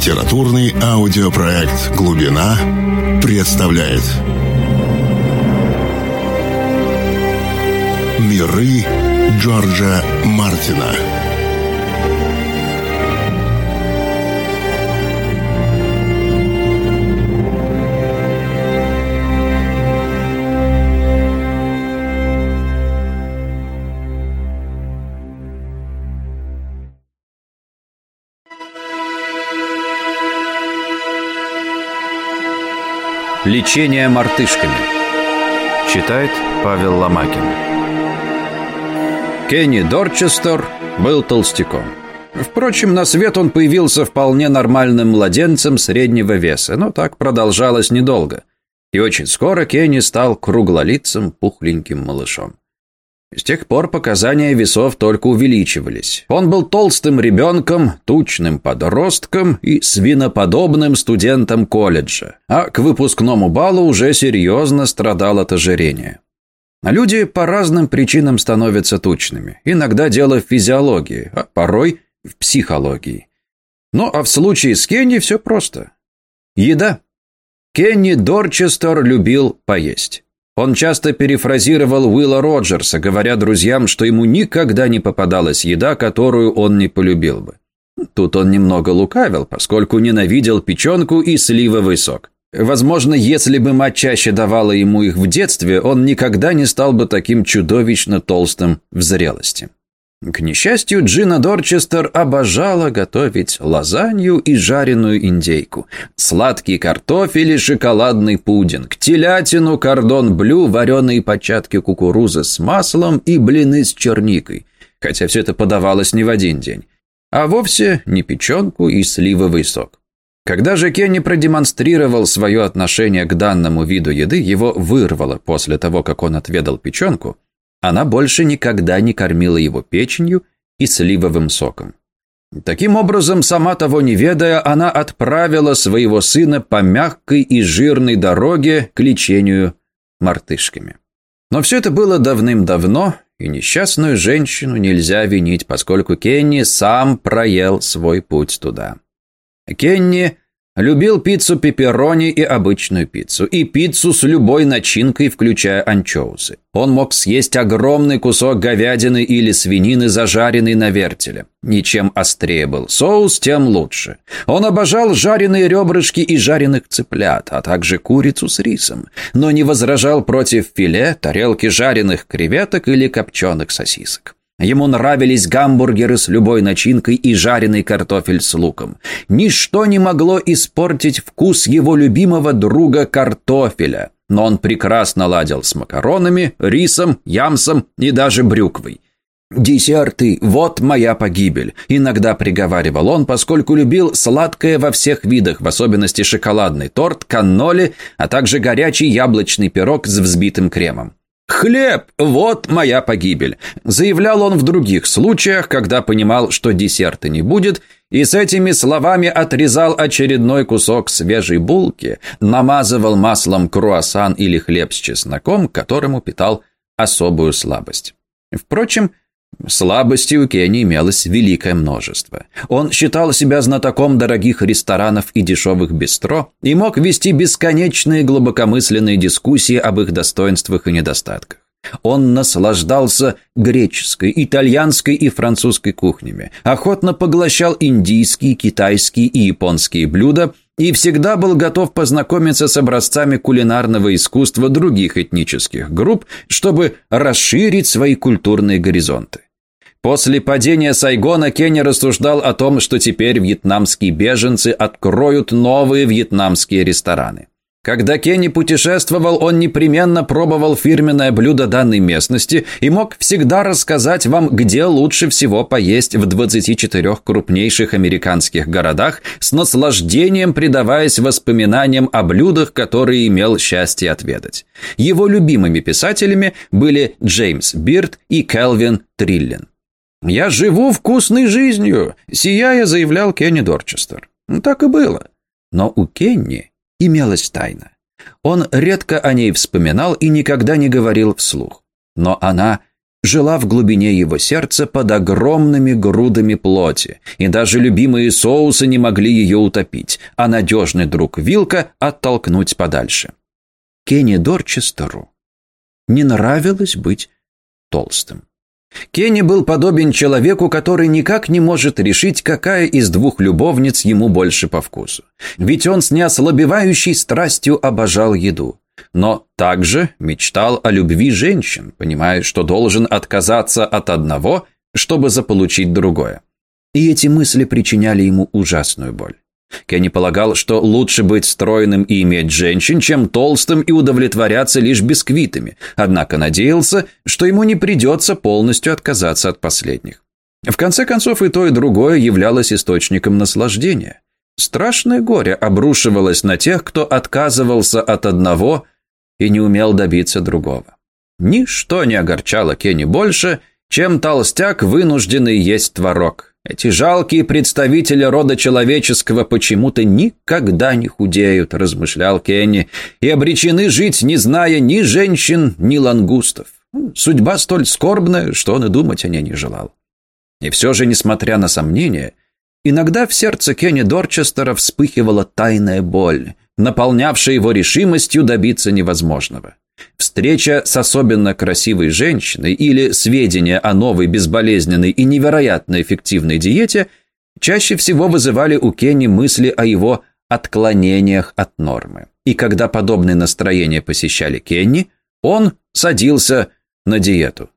Литературный аудиопроект «Глубина» представляет. Миры Джорджа Мартина Лечение мартышками Читает Павел Ломакин Кенни Дорчестер был толстяком Впрочем, на свет он появился вполне нормальным младенцем среднего веса, но так продолжалось недолго. И очень скоро Кенни стал круглолицым, пухленьким малышом. С тех пор показания весов только увеличивались. Он был толстым ребенком, тучным подростком и свиноподобным студентом колледжа, а к выпускному балу уже серьезно страдал от ожирения. Люди по разным причинам становятся тучными. Иногда дело в физиологии, а порой в психологии. Ну а в случае с Кенни все просто. Еда. Кенни Дорчестер любил поесть. Он часто перефразировал Уилла Роджерса, говоря друзьям, что ему никогда не попадалась еда, которую он не полюбил бы. Тут он немного лукавил, поскольку ненавидел печенку и сливовый сок. Возможно, если бы мать чаще давала ему их в детстве, он никогда не стал бы таким чудовищно толстым в зрелости. К несчастью, Джина Дорчестер обожала готовить лазанью и жареную индейку, сладкий картофель и шоколадный пудинг, телятину, кордон блю, вареные початки кукурузы с маслом и блины с черникой, хотя все это подавалось не в один день, а вовсе не печенку и сливовый сок. Когда же Кенни продемонстрировал свое отношение к данному виду еды, его вырвало после того, как он отведал печенку – она больше никогда не кормила его печенью и сливовым соком. Таким образом, сама того не ведая, она отправила своего сына по мягкой и жирной дороге к лечению мартышками. Но все это было давным-давно, и несчастную женщину нельзя винить, поскольку Кенни сам проел свой путь туда. Кенни Любил пиццу пепперони и обычную пиццу, и пиццу с любой начинкой, включая анчоусы. Он мог съесть огромный кусок говядины или свинины, зажаренной на вертеле. Ничем острее был соус, тем лучше. Он обожал жареные ребрышки и жареных цыплят, а также курицу с рисом, но не возражал против филе, тарелки жареных креветок или копченых сосисок. Ему нравились гамбургеры с любой начинкой и жареный картофель с луком. Ничто не могло испортить вкус его любимого друга картофеля, но он прекрасно ладил с макаронами, рисом, ямсом и даже брюквой. «Десерты – вот моя погибель», – иногда приговаривал он, поскольку любил сладкое во всех видах, в особенности шоколадный торт, канноли, а также горячий яблочный пирог с взбитым кремом. «Хлеб! Вот моя погибель!» Заявлял он в других случаях, когда понимал, что десерта не будет, и с этими словами отрезал очередной кусок свежей булки, намазывал маслом круассан или хлеб с чесноком, которому питал особую слабость. Впрочем, Слабостей у Кенни имелось великое множество. Он считал себя знатоком дорогих ресторанов и дешевых бистро и мог вести бесконечные глубокомысленные дискуссии об их достоинствах и недостатках. Он наслаждался греческой, итальянской и французской кухнями, охотно поглощал индийские, китайские и японские блюда и всегда был готов познакомиться с образцами кулинарного искусства других этнических групп, чтобы расширить свои культурные горизонты. После падения Сайгона Кенни рассуждал о том, что теперь вьетнамские беженцы откроют новые вьетнамские рестораны. Когда Кенни путешествовал, он непременно пробовал фирменное блюдо данной местности и мог всегда рассказать вам, где лучше всего поесть в 24 крупнейших американских городах, с наслаждением предаваясь воспоминаниям о блюдах, которые имел счастье отведать. Его любимыми писателями были Джеймс Бирд и Келвин Триллин. «Я живу вкусной жизнью», – сияя заявлял Кенни Дорчестер. Так и было. Но у Кенни имелась тайна. Он редко о ней вспоминал и никогда не говорил вслух. Но она жила в глубине его сердца под огромными грудами плоти, и даже любимые соусы не могли ее утопить, а надежный друг Вилка оттолкнуть подальше. Кенни Дорчестеру не нравилось быть толстым. Кенни был подобен человеку, который никак не может решить, какая из двух любовниц ему больше по вкусу. Ведь он с неослабевающей страстью обожал еду. Но также мечтал о любви женщин, понимая, что должен отказаться от одного, чтобы заполучить другое. И эти мысли причиняли ему ужасную боль. Кенни полагал, что лучше быть стройным и иметь женщин, чем толстым и удовлетворяться лишь бисквитами, однако надеялся, что ему не придется полностью отказаться от последних. В конце концов, и то, и другое являлось источником наслаждения. Страшное горе обрушивалось на тех, кто отказывался от одного и не умел добиться другого. Ничто не огорчало Кенни больше, чем толстяк, вынужденный есть творог. Эти жалкие представители рода человеческого почему-то никогда не худеют, размышлял Кенни, и обречены жить, не зная ни женщин, ни лангустов. Судьба столь скорбная, что он и думать о ней не желал. И все же, несмотря на сомнения, иногда в сердце Кенни Дорчестера вспыхивала тайная боль, наполнявшая его решимостью добиться невозможного. Встреча с особенно красивой женщиной или сведения о новой безболезненной и невероятно эффективной диете чаще всего вызывали у Кенни мысли о его отклонениях от нормы. И когда подобные настроения посещали Кенни, он садился на диету.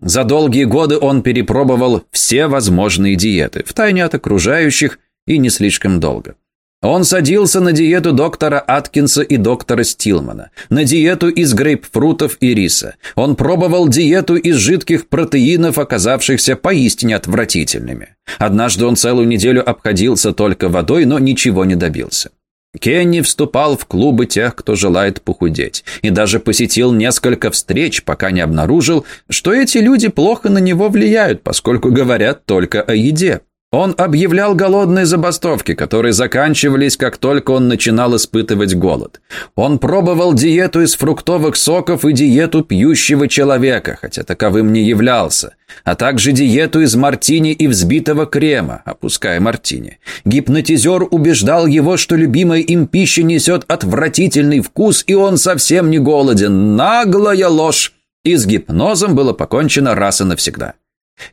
За долгие годы он перепробовал все возможные диеты, втайне от окружающих и не слишком долго. Он садился на диету доктора Аткинса и доктора Стилмана, на диету из грейпфрутов и риса. Он пробовал диету из жидких протеинов, оказавшихся поистине отвратительными. Однажды он целую неделю обходился только водой, но ничего не добился. Кенни вступал в клубы тех, кто желает похудеть, и даже посетил несколько встреч, пока не обнаружил, что эти люди плохо на него влияют, поскольку говорят только о еде. Он объявлял голодные забастовки, которые заканчивались, как только он начинал испытывать голод. Он пробовал диету из фруктовых соков и диету пьющего человека, хотя таковым не являлся, а также диету из мартини и взбитого крема, опуская мартини. Гипнотизер убеждал его, что любимая им пища несет отвратительный вкус, и он совсем не голоден. Наглая ложь! И с гипнозом было покончено раз и навсегда.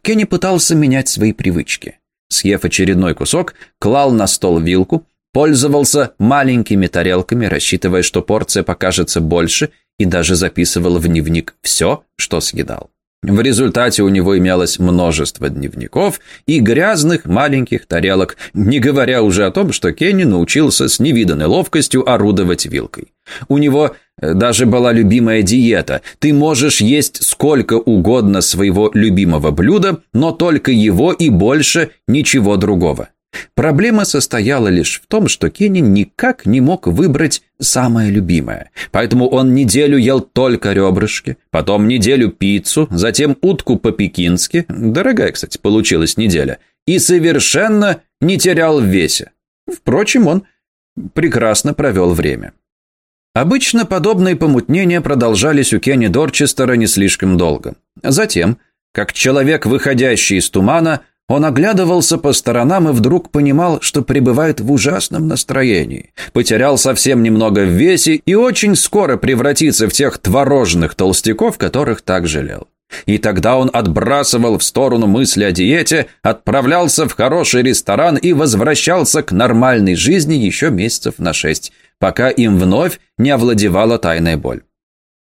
Кенни пытался менять свои привычки. Съев очередной кусок, клал на стол вилку, пользовался маленькими тарелками, рассчитывая, что порция покажется больше, и даже записывал в дневник все, что съедал. В результате у него имелось множество дневников и грязных маленьких тарелок, не говоря уже о том, что Кенни научился с невиданной ловкостью орудовать вилкой. У него даже была любимая диета. Ты можешь есть сколько угодно своего любимого блюда, но только его и больше ничего другого. Проблема состояла лишь в том, что Кенни никак не мог выбрать самое любимое. Поэтому он неделю ел только ребрышки, потом неделю пиццу, затем утку по-пекински, дорогая, кстати, получилась неделя, и совершенно не терял в весе. Впрочем, он прекрасно провел время. Обычно подобные помутнения продолжались у Кенни Дорчестера не слишком долго. Затем, как человек, выходящий из тумана, он оглядывался по сторонам и вдруг понимал, что пребывает в ужасном настроении. Потерял совсем немного в весе и очень скоро превратится в тех творожных толстяков, которых так жалел. И тогда он отбрасывал в сторону мысли о диете, отправлялся в хороший ресторан и возвращался к нормальной жизни еще месяцев на шесть, пока им вновь не овладевала тайная боль.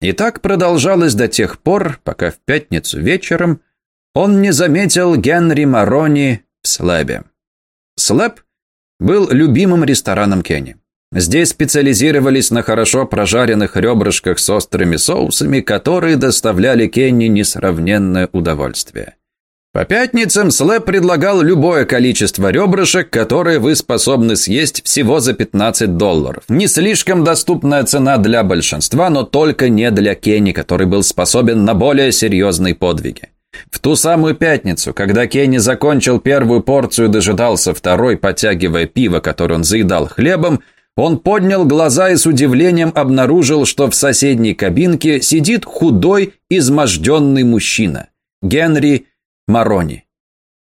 И так продолжалось до тех пор, пока в пятницу вечером он не заметил Генри Марони в Слэбе. Слэб был любимым рестораном Кенни. Здесь специализировались на хорошо прожаренных ребрышках с острыми соусами, которые доставляли Кенни несравненное удовольствие. По пятницам Слэб предлагал любое количество ребрышек, которые вы способны съесть всего за 15 долларов. Не слишком доступная цена для большинства, но только не для Кенни, который был способен на более серьезные подвиги. В ту самую пятницу, когда Кенни закончил первую порцию и дожидался второй, подтягивая пиво, которое он заедал хлебом, он поднял глаза и с удивлением обнаружил, что в соседней кабинке сидит худой, изможденный мужчина. Генри Марони.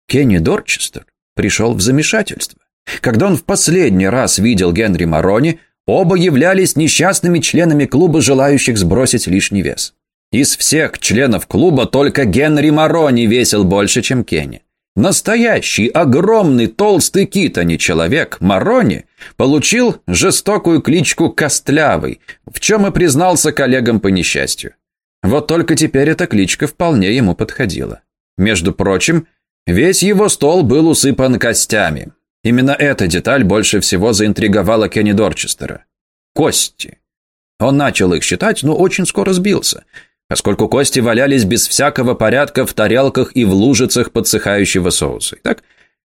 Кенни Дорчестер пришел в замешательство. Когда он в последний раз видел Генри Марони, оба являлись несчастными членами клуба, желающих сбросить лишний вес. Из всех членов клуба только Генри Марони весил больше, чем Кенни. Настоящий, огромный, толстый кит, а не человек, Марони, получил жестокую кличку Костлявый, в чем и признался коллегам по несчастью. Вот только теперь эта кличка вполне ему подходила. Между прочим, весь его стол был усыпан костями. Именно эта деталь больше всего заинтриговала Кенни Дорчестера. Кости. Он начал их считать, но очень скоро сбился – поскольку кости валялись без всякого порядка в тарелках и в лужицах подсыхающего соуса. Итак,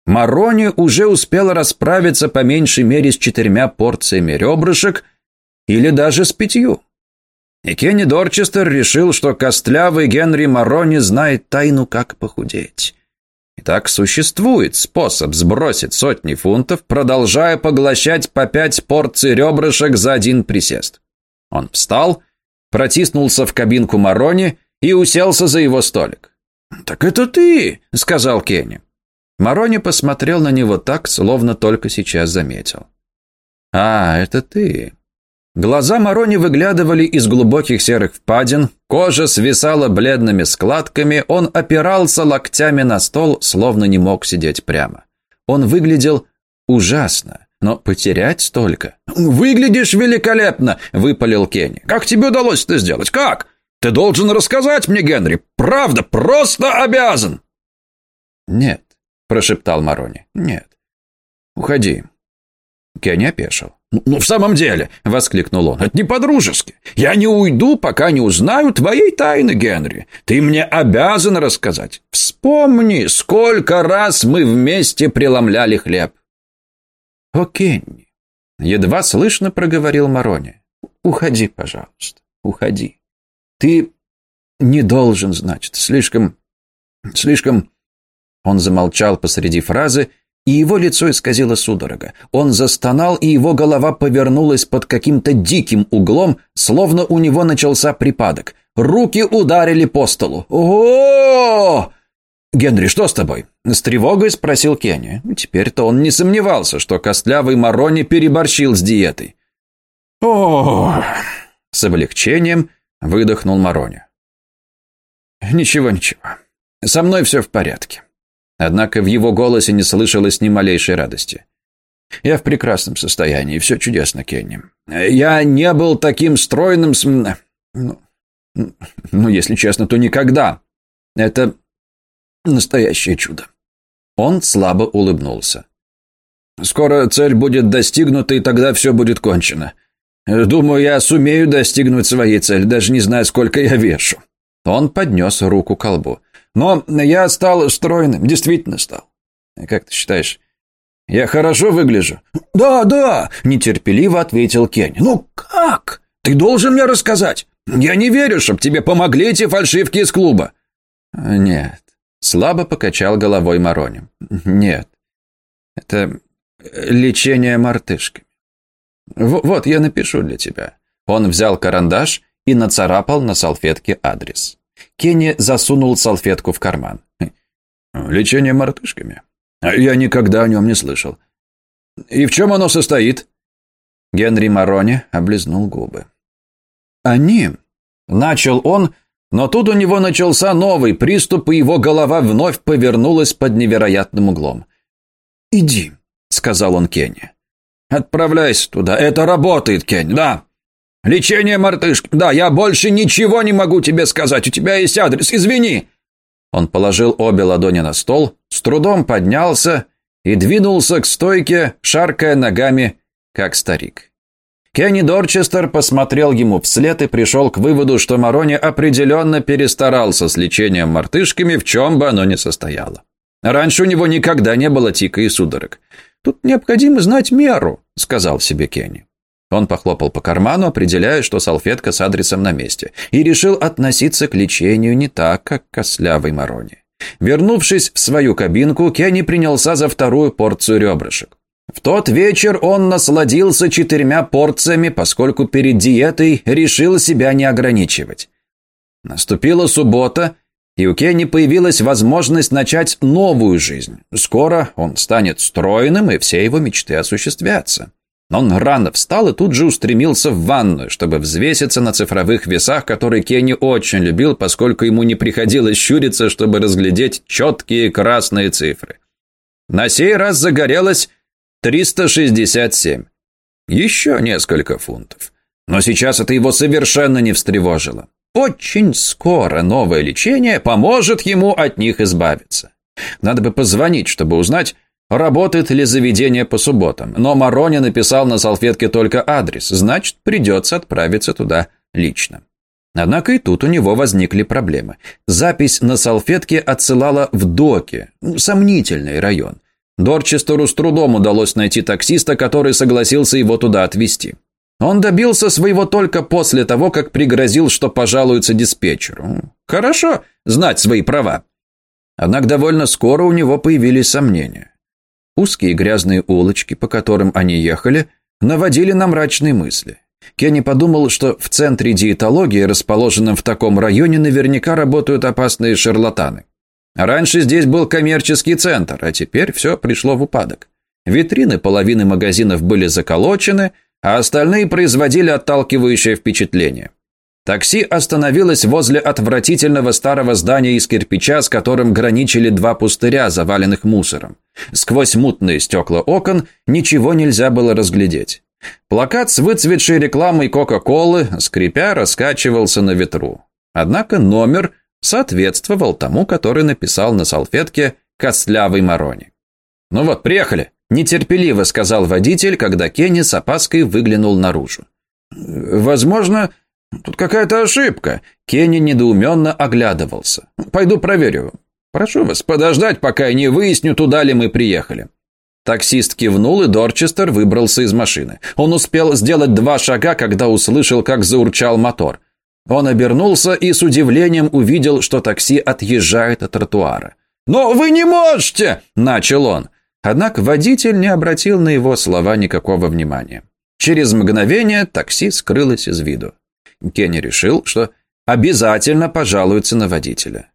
Марони уже успела расправиться по меньшей мере с четырьмя порциями ребрышек или даже с пятью. И Кенни Дорчестер решил, что костлявый Генри Марони знает тайну, как похудеть. Итак, существует способ сбросить сотни фунтов, продолжая поглощать по пять порций ребрышек за один присест. Он встал протиснулся в кабинку Марони и уселся за его столик. «Так это ты!» — сказал Кенни. Марони посмотрел на него так, словно только сейчас заметил. «А, это ты!» Глаза Марони выглядывали из глубоких серых впадин, кожа свисала бледными складками, он опирался локтями на стол, словно не мог сидеть прямо. Он выглядел ужасно. Но потерять столько... «Выглядишь великолепно!» – выпалил Кенни. «Как тебе удалось это сделать? Как? Ты должен рассказать мне, Генри! Правда, просто обязан!» «Нет», – прошептал Марони. «Нет. Уходи». Кенни опешил. «Ну, «Ну, в самом деле!» – воскликнул он. «Это не по-дружески. Я не уйду, пока не узнаю твоей тайны, Генри. Ты мне обязан рассказать. Вспомни, сколько раз мы вместе преломляли хлеб. «О, Кенни!» Едва слышно проговорил Марони. «Уходи, пожалуйста, уходи. Ты не должен, значит, слишком... слишком...» Он замолчал посреди фразы, и его лицо исказило судорога. Он застонал, и его голова повернулась под каким-то диким углом, словно у него начался припадок. Руки ударили по столу. о «Генри, что с тобой?» – с тревогой спросил Кенни. Теперь-то он не сомневался, что костлявый Марони переборщил с диетой. о с облегчением выдохнул Марони. «Ничего, ничего. Со мной все в порядке». Однако в его голосе не слышалось ни малейшей радости. «Я в прекрасном состоянии, все чудесно, Кенни. Я не был таким стройным с... Ну, ну, если честно, то никогда. Это Настоящее чудо. Он слабо улыбнулся. Скоро цель будет достигнута, и тогда все будет кончено. Думаю, я сумею достигнуть своей цели, даже не знаю, сколько я вешу. Он поднес руку к колбу. Но я стал стройным, действительно стал. Как ты считаешь, я хорошо выгляжу? Да, да, нетерпеливо ответил Кенни. Ну как? Ты должен мне рассказать. Я не верю, чтоб тебе помогли эти фальшивки из клуба. Нет, Слабо покачал головой Марони. «Нет, это лечение мартышками. В вот, я напишу для тебя». Он взял карандаш и нацарапал на салфетке адрес. Кенни засунул салфетку в карман. «Лечение мартышками? Я никогда о нем не слышал. И в чем оно состоит?» Генри Марони облизнул губы. «Они...» — начал он, но тут у него начался новый приступ, и его голова вновь повернулась под невероятным углом. «Иди», — сказал он Кенни. «Отправляйся туда. Это работает, Кенни, да. Лечение мартышки. Да, я больше ничего не могу тебе сказать. У тебя есть адрес. Извини». Он положил обе ладони на стол, с трудом поднялся и двинулся к стойке, шаркая ногами, как старик. Кенни Дорчестер посмотрел ему вслед и пришел к выводу, что Марони определенно перестарался с лечением мартышками, в чем бы оно ни состояло. Раньше у него никогда не было тика и судорог. «Тут необходимо знать меру», — сказал себе Кенни. Он похлопал по карману, определяя, что салфетка с адресом на месте, и решил относиться к лечению не так, как к кослявой Марони. Вернувшись в свою кабинку, Кенни принялся за вторую порцию ребрышек. В тот вечер он насладился четырьмя порциями, поскольку перед диетой решил себя не ограничивать. Наступила суббота, И у Кенни появилась возможность начать новую жизнь. Скоро он станет стройным, и все его мечты осуществятся. Он рано встал и тут же устремился в ванную, чтобы взвеситься на цифровых весах, которые Кенни очень любил, поскольку ему не приходилось щуриться, чтобы разглядеть четкие красные цифры. На сей раз загорелось 367. Еще несколько фунтов. Но сейчас это его совершенно не встревожило. Очень скоро новое лечение поможет ему от них избавиться. Надо бы позвонить, чтобы узнать, работает ли заведение по субботам. Но Марони написал на салфетке только адрес, значит, придется отправиться туда лично. Однако и тут у него возникли проблемы. Запись на салфетке отсылала в Доки, сомнительный район. Дорчестеру с трудом удалось найти таксиста, который согласился его туда отвезти. Он добился своего только после того, как пригрозил, что пожалуется диспетчеру. Хорошо знать свои права. Однако довольно скоро у него появились сомнения. Узкие грязные улочки, по которым они ехали, наводили на мрачные мысли. Кенни подумал, что в центре диетологии, расположенном в таком районе, наверняка работают опасные шарлатаны. Раньше здесь был коммерческий центр, а теперь все пришло в упадок. Витрины половины магазинов были заколочены – а остальные производили отталкивающее впечатление. Такси остановилось возле отвратительного старого здания из кирпича, с которым граничили два пустыря, заваленных мусором. Сквозь мутные стекла окон ничего нельзя было разглядеть. Плакат с выцветшей рекламой Кока-Колы, скрипя, раскачивался на ветру. Однако номер соответствовал тому, который написал на салфетке «Костлявый Марони». «Ну вот, приехали!» Нетерпеливо сказал водитель, когда Кенни с опаской выглянул наружу. «Возможно, тут какая-то ошибка». Кенни недоуменно оглядывался. «Пойду проверю. Прошу вас подождать, пока я не выясню, туда ли мы приехали». Таксист кивнул, и Дорчестер выбрался из машины. Он успел сделать два шага, когда услышал, как заурчал мотор. Он обернулся и с удивлением увидел, что такси отъезжает от тротуара. «Но вы не можете!» – начал он. Однако водитель не обратил на его слова никакого внимания. Через мгновение такси скрылось из виду. Кенни решил, что обязательно пожалуется на водителя.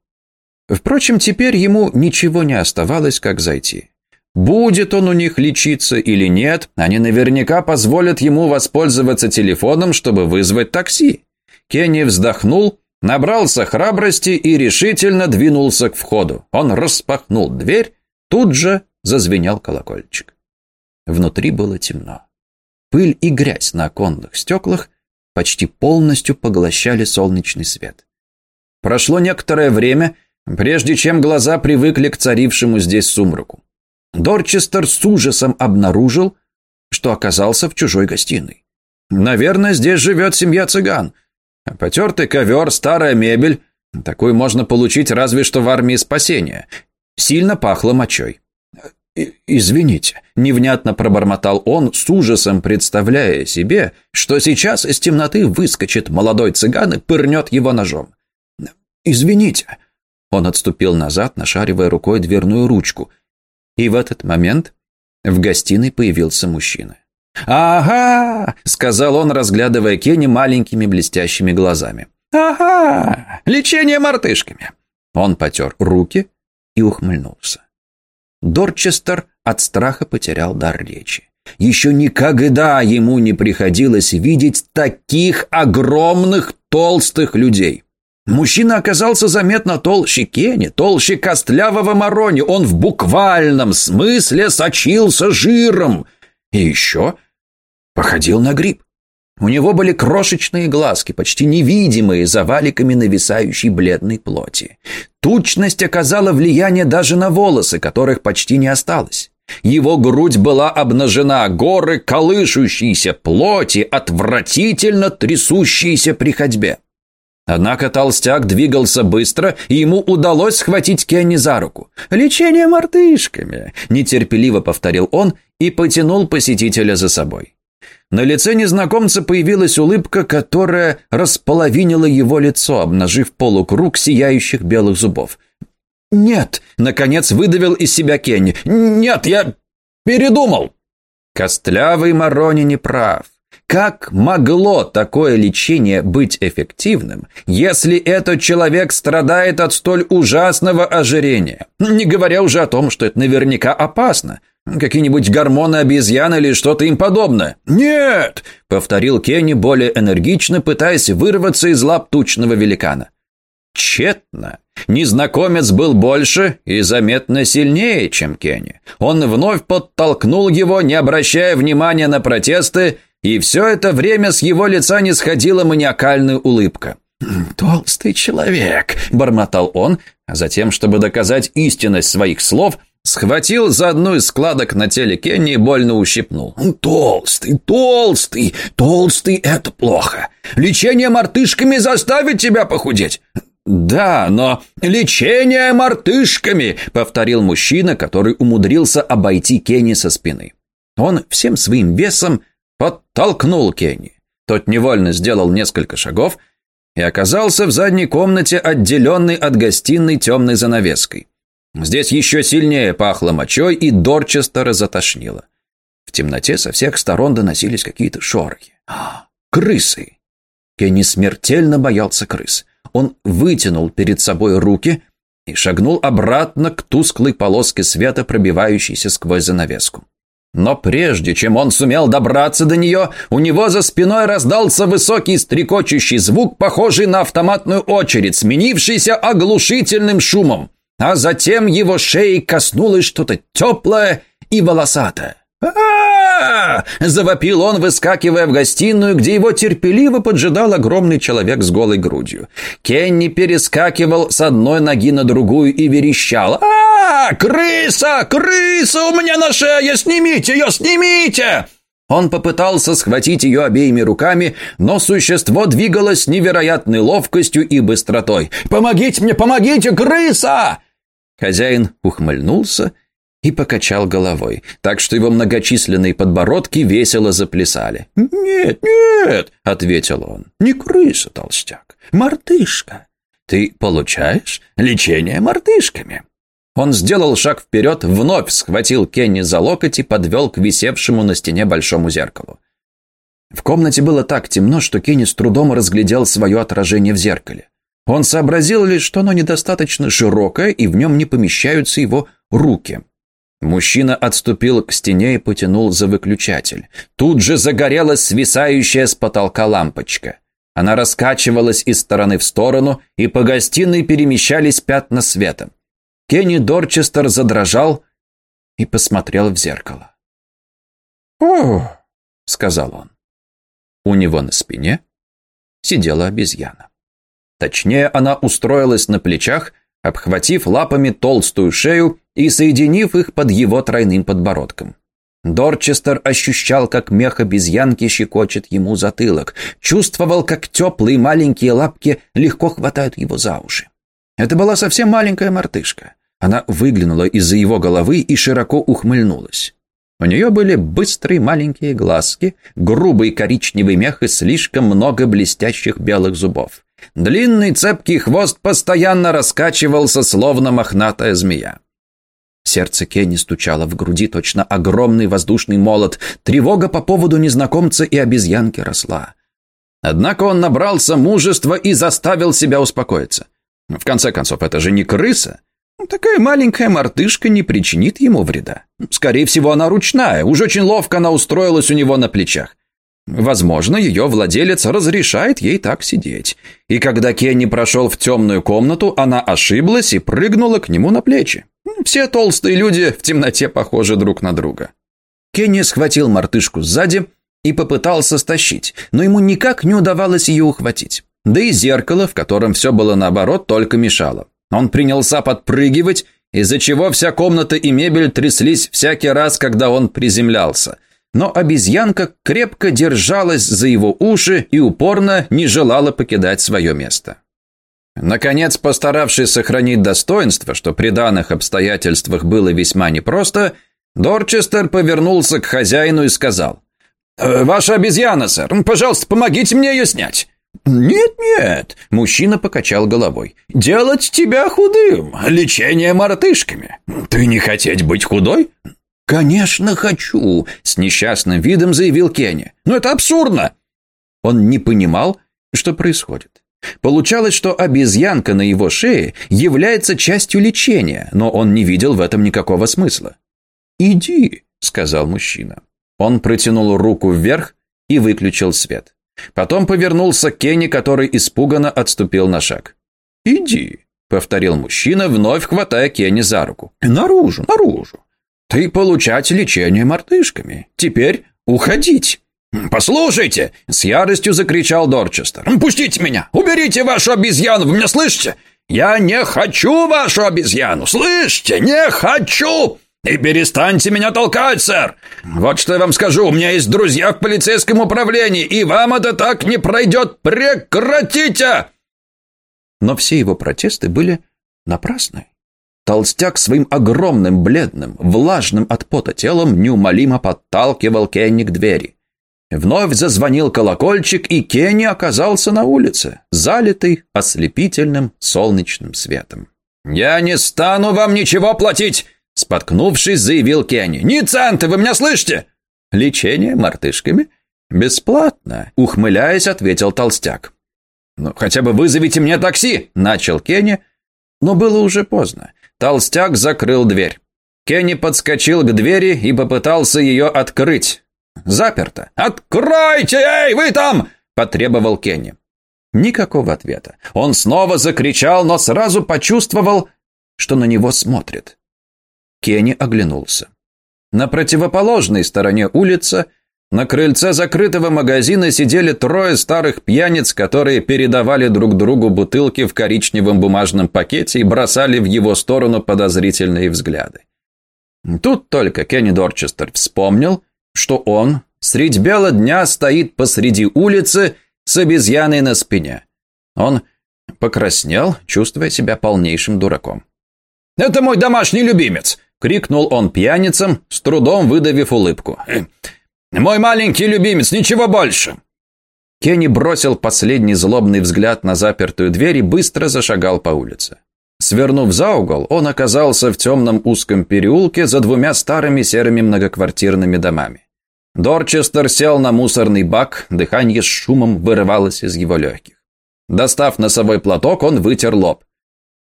Впрочем, теперь ему ничего не оставалось, как зайти. Будет он у них лечиться или нет, они наверняка позволят ему воспользоваться телефоном, чтобы вызвать такси. Кенни вздохнул, набрался храбрости и решительно двинулся к входу. Он распахнул дверь, тут же зазвенел колокольчик. Внутри было темно. Пыль и грязь на оконных стеклах почти полностью поглощали солнечный свет. Прошло некоторое время, прежде чем глаза привыкли к царившему здесь сумраку. Дорчестер с ужасом обнаружил, что оказался в чужой гостиной. Наверное, здесь живет семья цыган. Потертый ковер, старая мебель. Такую можно получить разве что в армии спасения. Сильно пахло мочой. «Извините», – невнятно пробормотал он, с ужасом представляя себе, что сейчас из темноты выскочит молодой цыган и пырнет его ножом. «Извините». Он отступил назад, нашаривая рукой дверную ручку. И в этот момент в гостиной появился мужчина. «Ага!» – сказал он, разглядывая Кенни маленькими блестящими глазами. «Ага! Лечение мартышками!» Он потер руки и ухмыльнулся. Дорчестер от страха потерял дар речи. Еще никогда ему не приходилось видеть таких огромных толстых людей. Мужчина оказался заметно толще Кенни, толще костлявого Марони. Он в буквальном смысле сочился жиром. И еще походил на гриб. У него были крошечные глазки, почти невидимые за валиками нависающей бледной плоти. Тучность оказала влияние даже на волосы, которых почти не осталось. Его грудь была обнажена, горы колышущейся плоти, отвратительно трясущиеся при ходьбе. Однако толстяк двигался быстро, и ему удалось схватить Кенни за руку. «Лечение мартышками», – нетерпеливо повторил он и потянул посетителя за собой. На лице незнакомца появилась улыбка, которая располовинила его лицо, обнажив полукруг сияющих белых зубов. «Нет!» — наконец выдавил из себя Кенни. «Нет, я передумал!» Костлявый Марони не прав. Как могло такое лечение быть эффективным, если этот человек страдает от столь ужасного ожирения? Не говоря уже о том, что это наверняка опасно. Какие-нибудь гормоны обезьян или что-то им подобное. «Нет!» — повторил Кенни более энергично, пытаясь вырваться из лап тучного великана. Тщетно. Незнакомец был больше и заметно сильнее, чем Кенни. Он вновь подтолкнул его, не обращая внимания на протесты, и все это время с его лица не сходила маниакальная улыбка. «Толстый человек», — бормотал он, а затем, чтобы доказать истинность своих слов, схватил за одну из складок на теле Кенни и больно ущипнул. «Толстый, толстый, толстый — это плохо. Лечение мартышками заставит тебя похудеть». «Да, но лечение мартышками», — повторил мужчина, который умудрился обойти Кенни со спины. Он всем своим весом подтолкнул Кенни. Тот невольно сделал несколько шагов и оказался в задней комнате, отделенной от гостиной темной занавеской. Здесь еще сильнее пахло мочой, и Дорчестера затошнило. В темноте со всех сторон доносились какие-то шорохи. А, крысы! Кенни смертельно боялся крыс. Он вытянул перед собой руки и шагнул обратно к тусклой полоске света, пробивающейся сквозь занавеску. Но прежде чем он сумел добраться до нее, у него за спиной раздался высокий стрекочущий звук, похожий на автоматную очередь, сменившийся оглушительным шумом. А затем его шеи коснулось что-то теплое и волосатое. а завопил он, выскакивая в гостиную, где его терпеливо поджидал огромный человек с голой грудью. Кенни перескакивал с одной ноги на другую и верещал. а Крыса! Крыса у меня на шее! Снимите ее! Снимите!» Он попытался схватить ее обеими руками, но существо двигалось невероятной ловкостью и быстротой. «Помогите мне! Помогите! Крыса!» Хозяин ухмыльнулся и покачал головой, так что его многочисленные подбородки весело заплясали. «Нет, нет!» — ответил он. «Не крыса, толстяк, мартышка. Ты получаешь лечение мартышками». Он сделал шаг вперед, вновь схватил Кенни за локоть и подвел к висевшему на стене большому зеркалу. В комнате было так темно, что Кенни с трудом разглядел свое отражение в зеркале. Он сообразил лишь, что оно недостаточно широкое, и в нем не помещаются его руки. Мужчина отступил к стене и потянул за выключатель. Тут же загорелась свисающая с потолка лампочка. Она раскачивалась из стороны в сторону, и по гостиной перемещались пятна света. Кенни Дорчестер задрожал и посмотрел в зеркало. «О!» — сказал он. У него на спине сидела обезьяна. Точнее, она устроилась на плечах, обхватив лапами толстую шею и соединив их под его тройным подбородком. Дорчестер ощущал, как мех обезьянки щекочет ему затылок, чувствовал, как теплые маленькие лапки легко хватают его за уши. Это была совсем маленькая мартышка. Она выглянула из-за его головы и широко ухмыльнулась. У нее были быстрые маленькие глазки, грубый коричневый мех и слишком много блестящих белых зубов. Длинный цепкий хвост постоянно раскачивался, словно мохнатая змея. Сердце Кенни стучало в груди точно огромный воздушный молот. Тревога по поводу незнакомца и обезьянки росла. Однако он набрался мужества и заставил себя успокоиться. В конце концов, это же не крыса. Такая маленькая мартышка не причинит ему вреда. Скорее всего, она ручная, уж очень ловко она устроилась у него на плечах. Возможно, ее владелец разрешает ей так сидеть. И когда Кенни прошел в темную комнату, она ошиблась и прыгнула к нему на плечи. Все толстые люди в темноте похожи друг на друга. Кенни схватил мартышку сзади и попытался стащить, но ему никак не удавалось ее ухватить. Да и зеркало, в котором все было наоборот, только мешало. Он принялся подпрыгивать, из-за чего вся комната и мебель тряслись всякий раз, когда он приземлялся. Но обезьянка крепко держалась за его уши и упорно не желала покидать свое место. Наконец, постаравшись сохранить достоинство, что при данных обстоятельствах было весьма непросто, Дорчестер повернулся к хозяину и сказал, «Э, «Ваша обезьяна, сэр, пожалуйста, помогите мне ее снять». «Нет-нет», – мужчина покачал головой. «Делать тебя худым, лечение мартышками. Ты не хотеть быть худой? «Конечно хочу!» – с несчастным видом заявил Кенни. «Но это абсурдно!» Он не понимал, что происходит. Получалось, что обезьянка на его шее является частью лечения, но он не видел в этом никакого смысла. «Иди», – сказал мужчина. Он протянул руку вверх и выключил свет. Потом повернулся к Кенни, который испуганно отступил на шаг. «Иди», — повторил мужчина, вновь хватая Кенни за руку. «Наружу, наружу. Ты получать лечение мартышками. Теперь уходить». «Послушайте!» — с яростью закричал Дорчестер. «Пустите меня! Уберите вашу обезьяну! Вы меня слышите? Я не хочу вашу обезьяну! Слышите? Не хочу!» «И перестаньте меня толкать, сэр! Вот что я вам скажу, у меня есть друзья в полицейском управлении, и вам это так не пройдет! Прекратите!» Но все его протесты были напрасны. Толстяк своим огромным, бледным, влажным от пота телом неумолимо подталкивал Кенни к двери. Вновь зазвонил колокольчик, и Кенни оказался на улице, залитый ослепительным солнечным светом. «Я не стану вам ничего платить!» Споткнувшись, заявил Кенни. «Ни цента, вы меня слышите?» «Лечение мартышками?» «Бесплатно», — ухмыляясь, ответил толстяк. «Ну, хотя бы вызовите мне такси», — начал Кенни, но было уже поздно. Толстяк закрыл дверь. Кенни подскочил к двери и попытался ее открыть. Заперто. «Откройте, эй, вы там!» – потребовал Кенни. Никакого ответа. Он снова закричал, но сразу почувствовал, что на него смотрят. Кенни оглянулся. На противоположной стороне улицы, на крыльце закрытого магазина сидели трое старых пьяниц, которые передавали друг другу бутылки в коричневом бумажном пакете и бросали в его сторону подозрительные взгляды. Тут только Кенни Дорчестер вспомнил, что он средь бела дня стоит посреди улицы с обезьяной на спине. Он покраснел, чувствуя себя полнейшим дураком. «Это мой домашний любимец!» — крикнул он пьяницам, с трудом выдавив улыбку. «Мой маленький любимец, ничего больше!» Кенни бросил последний злобный взгляд на запертую дверь и быстро зашагал по улице. Свернув за угол, он оказался в темном узком переулке за двумя старыми серыми многоквартирными домами. Дорчестер сел на мусорный бак, дыхание с шумом вырывалось из его легких. Достав носовой платок, он вытер лоб.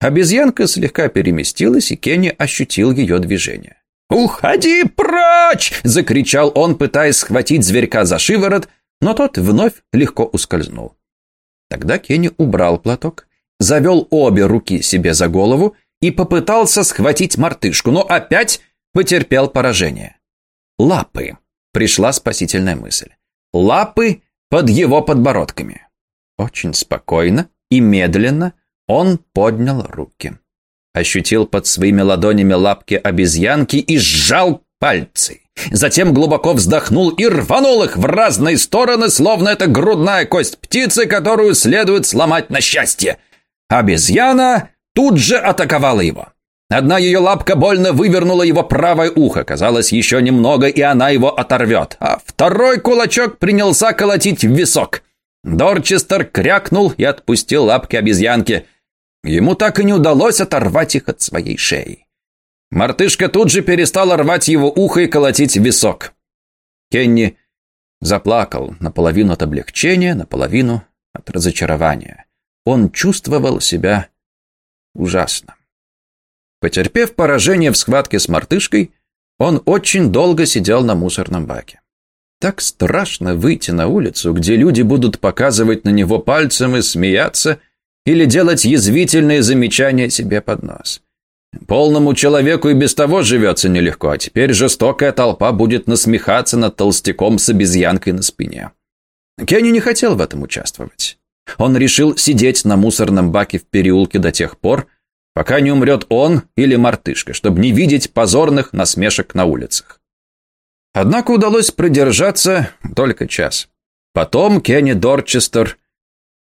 Обезьянка слегка переместилась, и Кенни ощутил ее движение. «Уходи прочь!» – закричал он, пытаясь схватить зверька за шиворот, но тот вновь легко ускользнул. Тогда Кенни убрал платок, завел обе руки себе за голову и попытался схватить мартышку, но опять потерпел поражение. Лапы. Пришла спасительная мысль. Лапы под его подбородками. Очень спокойно и медленно он поднял руки. Ощутил под своими ладонями лапки обезьянки и сжал пальцы. Затем глубоко вздохнул и рванул их в разные стороны, словно это грудная кость птицы, которую следует сломать на счастье. Обезьяна тут же атаковала его. Одна ее лапка больно вывернула его правое ухо. Казалось, еще немного, и она его оторвет. А второй кулачок принялся колотить в висок. Дорчестер крякнул и отпустил лапки обезьянки – Ему так и не удалось оторвать их от своей шеи. Мартышка тут же перестала рвать его ухо и колотить висок. Кенни заплакал наполовину от облегчения, наполовину от разочарования. Он чувствовал себя ужасно. Потерпев поражение в схватке с мартышкой, он очень долго сидел на мусорном баке. Так страшно выйти на улицу, где люди будут показывать на него пальцем и смеяться – или делать язвительные замечания себе под нос. Полному человеку и без того живется нелегко, а теперь жестокая толпа будет насмехаться над толстяком с обезьянкой на спине. Кенни не хотел в этом участвовать. Он решил сидеть на мусорном баке в переулке до тех пор, пока не умрет он или мартышка, чтобы не видеть позорных насмешек на улицах. Однако удалось продержаться только час. Потом Кенни Дорчестер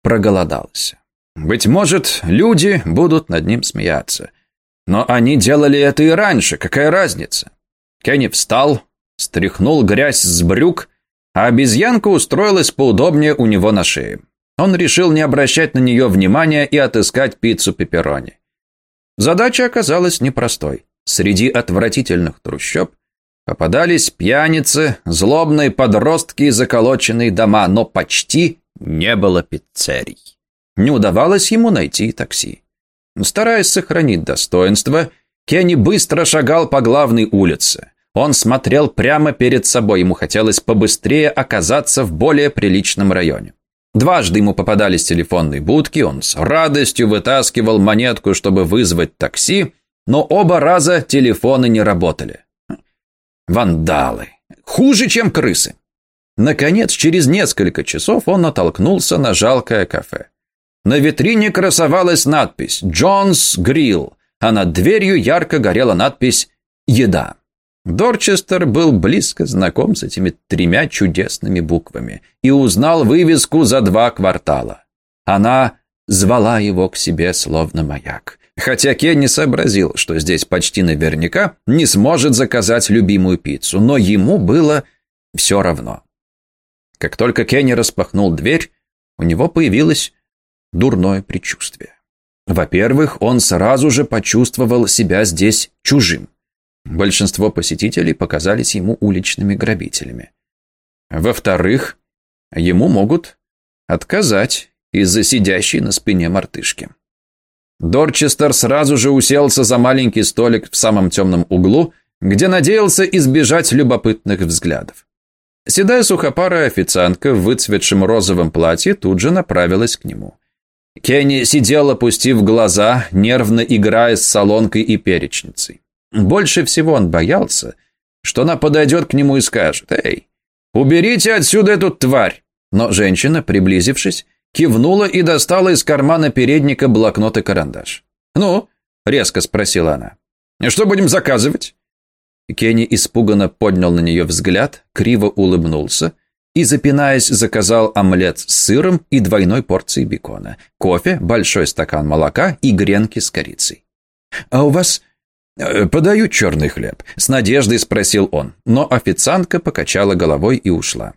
проголодался. Быть может, люди будут над ним смеяться. Но они делали это и раньше, какая разница? Кенни встал, стряхнул грязь с брюк, а обезьянка устроилась поудобнее у него на шее. Он решил не обращать на нее внимания и отыскать пиццу пепперони. Задача оказалась непростой. Среди отвратительных трущоб Попадались пьяницы, злобные подростки и заколоченные дома, но почти не было пиццерий. Не удавалось ему найти такси. Стараясь сохранить достоинство, Кенни быстро шагал по главной улице. Он смотрел прямо перед собой, ему хотелось побыстрее оказаться в более приличном районе. Дважды ему попадались телефонные будки, он с радостью вытаскивал монетку, чтобы вызвать такси, но оба раза телефоны не работали. Вандалы. Хуже, чем крысы. Наконец, через несколько часов он натолкнулся на жалкое кафе. На витрине красовалась надпись «Джонс Грилл», а над дверью ярко горела надпись «Еда». Дорчестер был близко знаком с этими тремя чудесными буквами и узнал вывеску за два квартала. Она звала его к себе словно маяк. Хотя Кен не сообразил, что здесь почти наверняка не сможет заказать любимую пиццу, но ему было все равно. Как только Кенни распахнул дверь, у него появилось дурное предчувствие. Во-первых, он сразу же почувствовал себя здесь чужим. Большинство посетителей показались ему уличными грабителями. Во-вторых, ему могут отказать из-за сидящей на спине мартышки. Дорчестер сразу же уселся за маленький столик в самом темном углу, где надеялся избежать любопытных взглядов. Седая сухопарая официантка в выцветшем розовом платье тут же направилась к нему. Кенни сидел, опустив глаза, нервно играя с солонкой и перечницей. Больше всего он боялся, что она подойдет к нему и скажет «Эй, уберите отсюда эту тварь!» Но женщина, приблизившись, кивнула и достала из кармана передника блокнот и карандаш. «Ну?» – резко спросила она. «Что будем заказывать?» Кенни испуганно поднял на нее взгляд, криво улыбнулся и, запинаясь, заказал омлет с сыром и двойной порцией бекона, кофе, большой стакан молока и гренки с корицей. «А у вас «Э, «Подают черный хлеб», — с надеждой спросил он, но официантка покачала головой и ушла.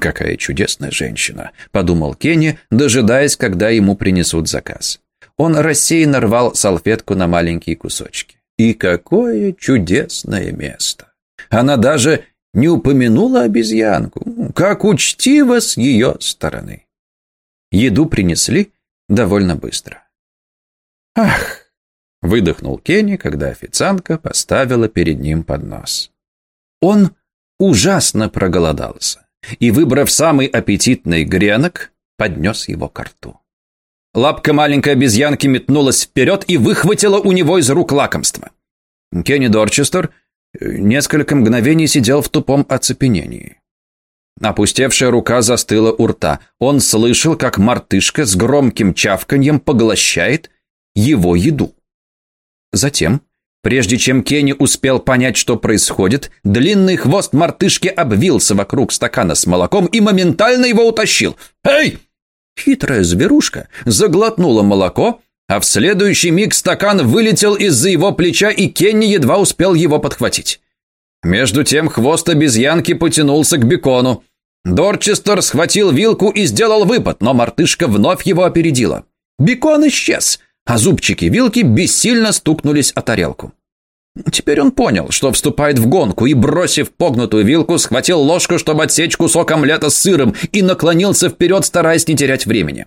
«Какая чудесная женщина», — подумал Кенни, дожидаясь, когда ему принесут заказ. Он рассеянно рвал салфетку на маленькие кусочки. И какое чудесное место! Она даже не упомянула обезьянку, как учтиво с ее стороны. Еду принесли довольно быстро. «Ах!» Выдохнул Кенни, когда официантка поставила перед ним поднос. Он ужасно проголодался и, выбрав самый аппетитный гренок, поднес его к рту. Лапка маленькой обезьянки метнулась вперед и выхватила у него из рук лакомство. Кенни Дорчестер несколько мгновений сидел в тупом оцепенении. Опустевшая рука застыла у рта. Он слышал, как мартышка с громким чавканьем поглощает его еду. Затем, прежде чем Кенни успел понять, что происходит, длинный хвост мартышки обвился вокруг стакана с молоком и моментально его утащил. «Эй!» Хитрая зверушка заглотнула молоко, а в следующий миг стакан вылетел из-за его плеча, и Кенни едва успел его подхватить. Между тем хвост обезьянки потянулся к бекону. Дорчестер схватил вилку и сделал выпад, но мартышка вновь его опередила. Бекон исчез, а зубчики вилки бессильно стукнулись о тарелку. Теперь он понял, что вступает в гонку, и, бросив погнутую вилку, схватил ложку, чтобы отсечь кусок омлета с сыром, и наклонился вперед, стараясь не терять времени.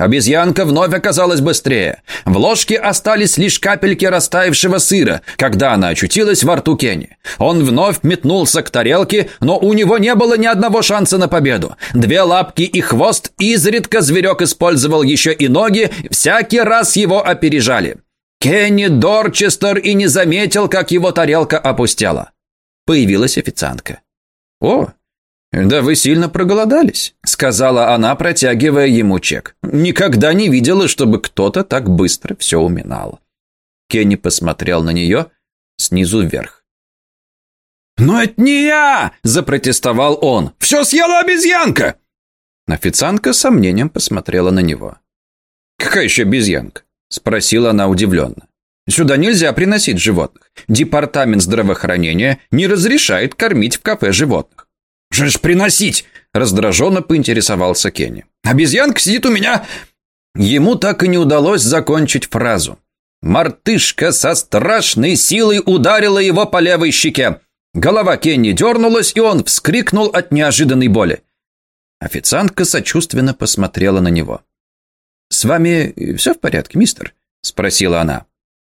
Обезьянка вновь оказалась быстрее. В ложке остались лишь капельки растаявшего сыра, когда она очутилась во рту Кенни. Он вновь метнулся к тарелке, но у него не было ни одного шанса на победу. Две лапки и хвост, изредка зверек использовал еще и ноги, всякий раз его опережали. Кенни Дорчестер и не заметил, как его тарелка опустела. Появилась официантка. «О, «Да вы сильно проголодались», — сказала она, протягивая ему чек. «Никогда не видела, чтобы кто-то так быстро все уминал». Кенни посмотрел на нее снизу вверх. «Но это не я!» – запротестовал он. «Все съела обезьянка!» Официантка с сомнением посмотрела на него. «Какая еще обезьянка?» – спросила она удивленно. «Сюда нельзя приносить животных. Департамент здравоохранения не разрешает кормить в кафе животных. «Что ж приносить?» – раздраженно поинтересовался Кенни. «Обезьянка сидит у меня...» Ему так и не удалось закончить фразу. Мартышка со страшной силой ударила его по левой щеке. Голова Кенни дернулась, и он вскрикнул от неожиданной боли. Официантка сочувственно посмотрела на него. «С вами все в порядке, мистер?» – спросила она.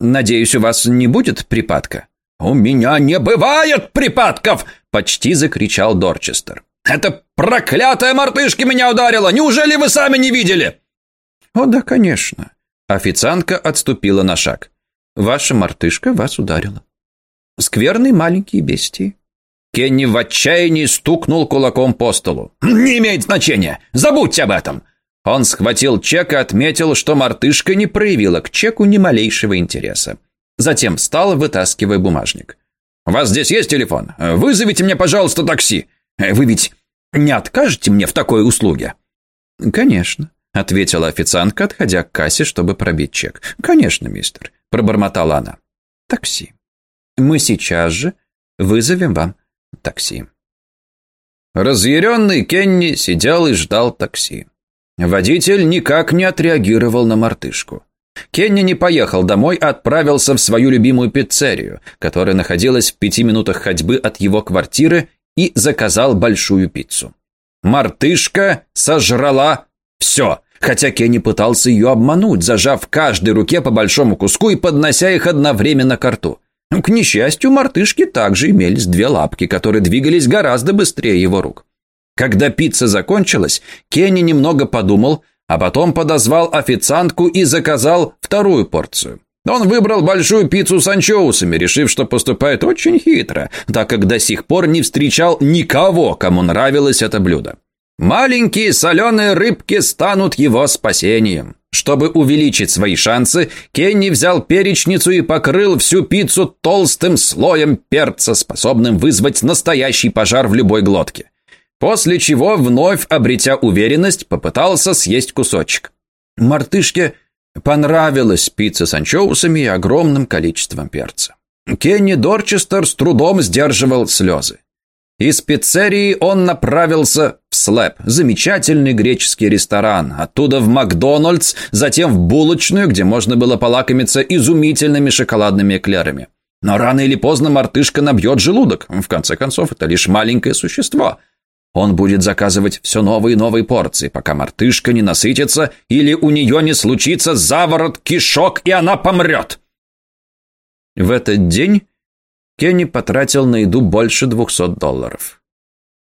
«Надеюсь, у вас не будет припадка?» «У меня не бывает припадков!» – почти закричал Дорчестер. «Эта проклятая мартышка меня ударила! Неужели вы сами не видели?» «О, да, конечно». Официантка отступила на шаг. «Ваша мартышка вас ударила». «Скверные маленькие бестии». Кенни в отчаянии стукнул кулаком по столу. «Не имеет значения! Забудьте об этом!» Он схватил чек и отметил, что мартышка не проявила к чеку ни малейшего интереса. Затем встал, вытаскивая бумажник. «У вас здесь есть телефон? Вызовите мне, пожалуйста, такси. Вы ведь не откажете мне в такой услуге?» «Конечно», — ответила официантка, отходя к кассе, чтобы пробить чек. «Конечно, мистер», — пробормотала она. «Такси. Мы сейчас же вызовем вам такси». Разъяренный Кенни сидел и ждал такси. Водитель никак не отреагировал на мартышку. Кенни не поехал домой, а отправился в свою любимую пиццерию, которая находилась в пяти минутах ходьбы от его квартиры, и заказал большую пиццу. Мартышка сожрала все, хотя Кенни пытался ее обмануть, зажав в каждой руке по большому куску и поднося их одновременно к рту. К несчастью, мартышки также имелись две лапки, которые двигались гораздо быстрее его рук. Когда пицца закончилась, Кенни немного подумал, а потом подозвал официантку и заказал вторую порцию. Он выбрал большую пиццу с анчоусами, решив, что поступает очень хитро, так как до сих пор не встречал никого, кому нравилось это блюдо. Маленькие соленые рыбки станут его спасением. Чтобы увеличить свои шансы, Кенни взял перечницу и покрыл всю пиццу толстым слоем перца, способным вызвать настоящий пожар в любой глотке. После чего, вновь обретя уверенность, попытался съесть кусочек. Мартышке понравилась пицца с анчоусами и огромным количеством перца. Кенни Дорчестер с трудом сдерживал слезы. Из пиццерии он направился в Слэп, замечательный греческий ресторан, оттуда в Макдональдс, затем в булочную, где можно было полакомиться изумительными шоколадными эклерами. Но рано или поздно мартышка набьет желудок. В конце концов, это лишь маленькое существо – он будет заказывать все новые и новые порции, пока мартышка не насытится или у нее не случится заворот кишок, и она помрет. В этот день Кенни потратил на еду больше двухсот долларов.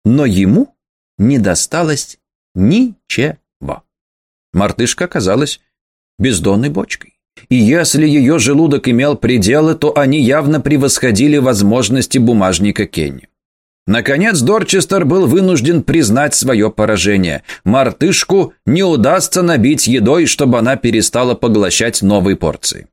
Но ему не досталось ничего. Мартышка оказалась бездонной бочкой. И если ее желудок имел пределы, то они явно превосходили возможности бумажника Кенни. Наконец Дорчестер был вынужден признать свое поражение. Мартышку не удастся набить едой, чтобы она перестала поглощать новые порции.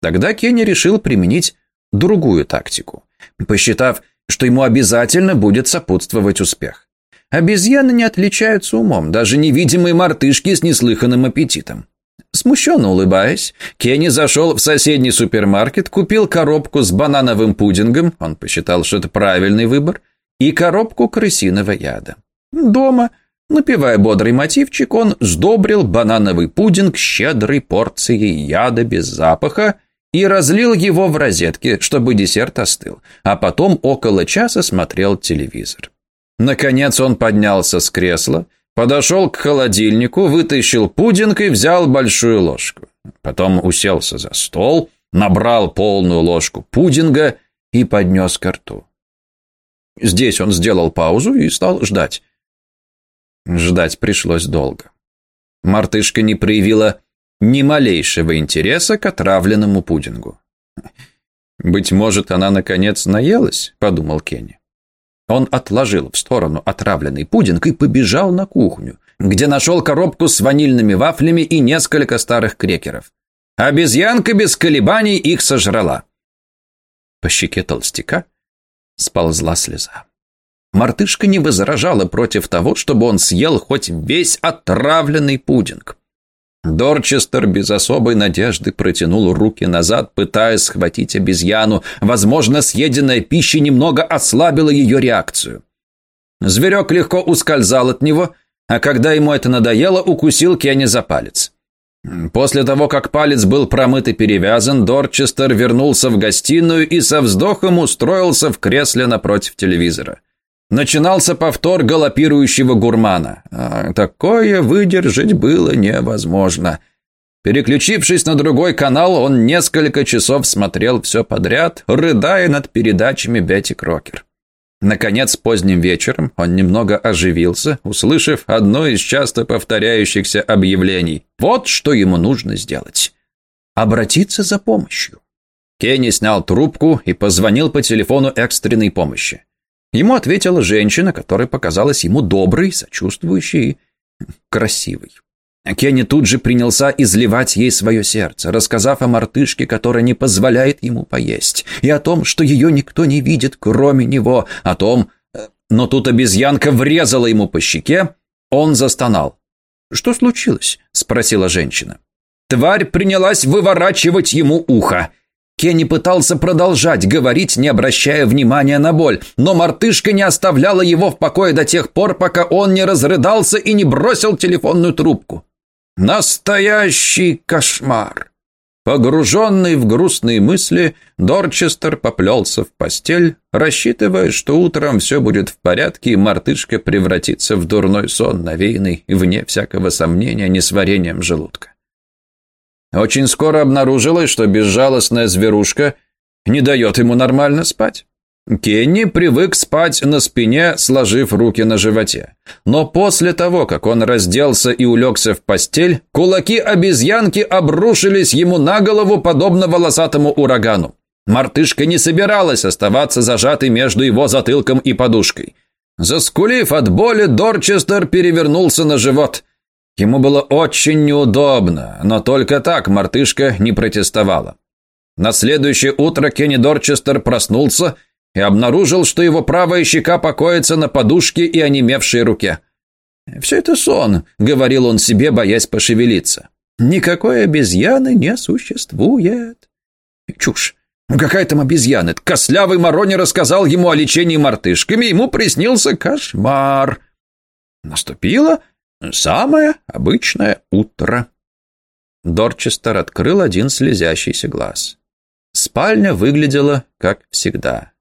Тогда Кенни решил применить другую тактику, посчитав, что ему обязательно будет сопутствовать успех. Обезьяны не отличаются умом, даже невидимые мартышки с неслыханным аппетитом. Смущенно улыбаясь, Кенни зашел в соседний супермаркет, купил коробку с банановым пудингом, он посчитал, что это правильный выбор, и коробку крысиного яда. Дома, напевая бодрый мотивчик, он сдобрил банановый пудинг щедрой порцией яда без запаха и разлил его в розетки, чтобы десерт остыл, а потом около часа смотрел телевизор. Наконец он поднялся с кресла, подошел к холодильнику, вытащил пудинг и взял большую ложку. Потом уселся за стол, набрал полную ложку пудинга и поднес ко рту. Здесь он сделал паузу и стал ждать. Ждать пришлось долго. Мартышка не проявила ни малейшего интереса к отравленному пудингу. «Быть может, она, наконец, наелась?» – подумал Кенни. Он отложил в сторону отравленный пудинг и побежал на кухню, где нашел коробку с ванильными вафлями и несколько старых крекеров. Обезьянка без колебаний их сожрала. По щеке толстяка сползла слеза. Мартышка не возражала против того, чтобы он съел хоть весь отравленный пудинг. Дорчестер без особой надежды протянул руки назад, пытаясь схватить обезьяну. Возможно, съеденная пища немного ослабила ее реакцию. Зверек легко ускользал от него, а когда ему это надоело, укусил Кенни за палец. После того, как палец был промыт и перевязан, Дорчестер вернулся в гостиную и со вздохом устроился в кресле напротив телевизора. Начинался повтор галопирующего гурмана. А такое выдержать было невозможно. Переключившись на другой канал, он несколько часов смотрел все подряд, рыдая над передачами Бетти Крокер. Наконец, поздним вечером он немного оживился, услышав одно из часто повторяющихся объявлений. Вот что ему нужно сделать. Обратиться за помощью. Кенни снял трубку и позвонил по телефону экстренной помощи. Ему ответила женщина, которая показалась ему доброй, сочувствующей и красивой. Кенни тут же принялся изливать ей свое сердце, рассказав о мартышке, которая не позволяет ему поесть, и о том, что ее никто не видит, кроме него, о том... Э, но тут обезьянка врезала ему по щеке, он застонал. «Что случилось?» – спросила женщина. Тварь принялась выворачивать ему ухо. Кенни пытался продолжать говорить, не обращая внимания на боль, но мартышка не оставляла его в покое до тех пор, пока он не разрыдался и не бросил телефонную трубку. Настоящий кошмар! Погруженный в грустные мысли, Дорчестер поплелся в постель, рассчитывая, что утром все будет в порядке и мартышка превратится в дурной сон, навеянный, вне всякого сомнения, несварением желудка. Очень скоро обнаружилось, что безжалостная зверушка не дает ему нормально спать. Кенни привык спать на спине, сложив руки на животе. Но после того, как он разделся и улегся в постель, кулаки обезьянки обрушились ему на голову, подобно волосатому урагану. Мартышка не собиралась оставаться зажатой между его затылком и подушкой. Заскулив от боли, Дорчестер перевернулся на живот. Ему было очень неудобно, но только так мартышка не протестовала. На следующее утро Кенни Дорчестер проснулся и обнаружил, что его правая щека покоится на подушке и онемевшей руке. «Все это сон», — говорил он себе, боясь пошевелиться. «Никакой обезьяны не существует». Чушь. Какая там обезьяна? Кослявый Морони рассказал ему о лечении мартышками, ему приснился кошмар. Наступило самое обычное утро. Дорчестер открыл один слезящийся глаз. Спальня выглядела как всегда.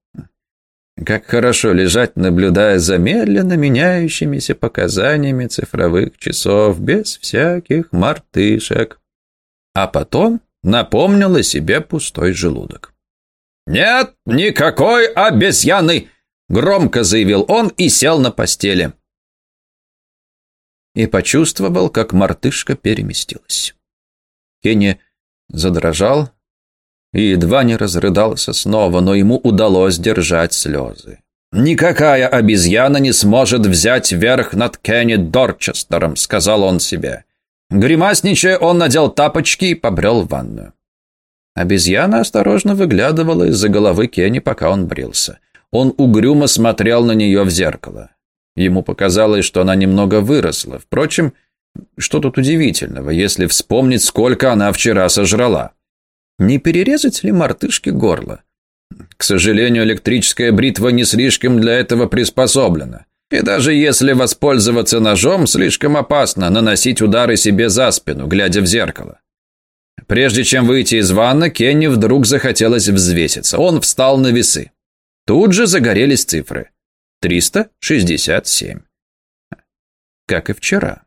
Как хорошо лежать, наблюдая за медленно меняющимися показаниями цифровых часов без всяких мартышек. А потом напомнил себе пустой желудок. «Нет никакой обезьяны!» — громко заявил он и сел на постели. И почувствовал, как мартышка переместилась. Кенни задрожал, и едва не разрыдался снова, но ему удалось держать слезы. «Никакая обезьяна не сможет взять верх над Кенни Дорчестером», — сказал он себе. Гримасничая, он надел тапочки и побрел в ванную. Обезьяна осторожно выглядывала из-за головы Кенни, пока он брился. Он угрюмо смотрел на нее в зеркало. Ему показалось, что она немного выросла. Впрочем, что тут удивительного, если вспомнить, сколько она вчера сожрала? Не перерезать ли мартышке горло? К сожалению, электрическая бритва не слишком для этого приспособлена. И даже если воспользоваться ножом, слишком опасно наносить удары себе за спину, глядя в зеркало. Прежде чем выйти из ванны, Кенни вдруг захотелось взвеситься. Он встал на весы. Тут же загорелись цифры. 367. Как и вчера.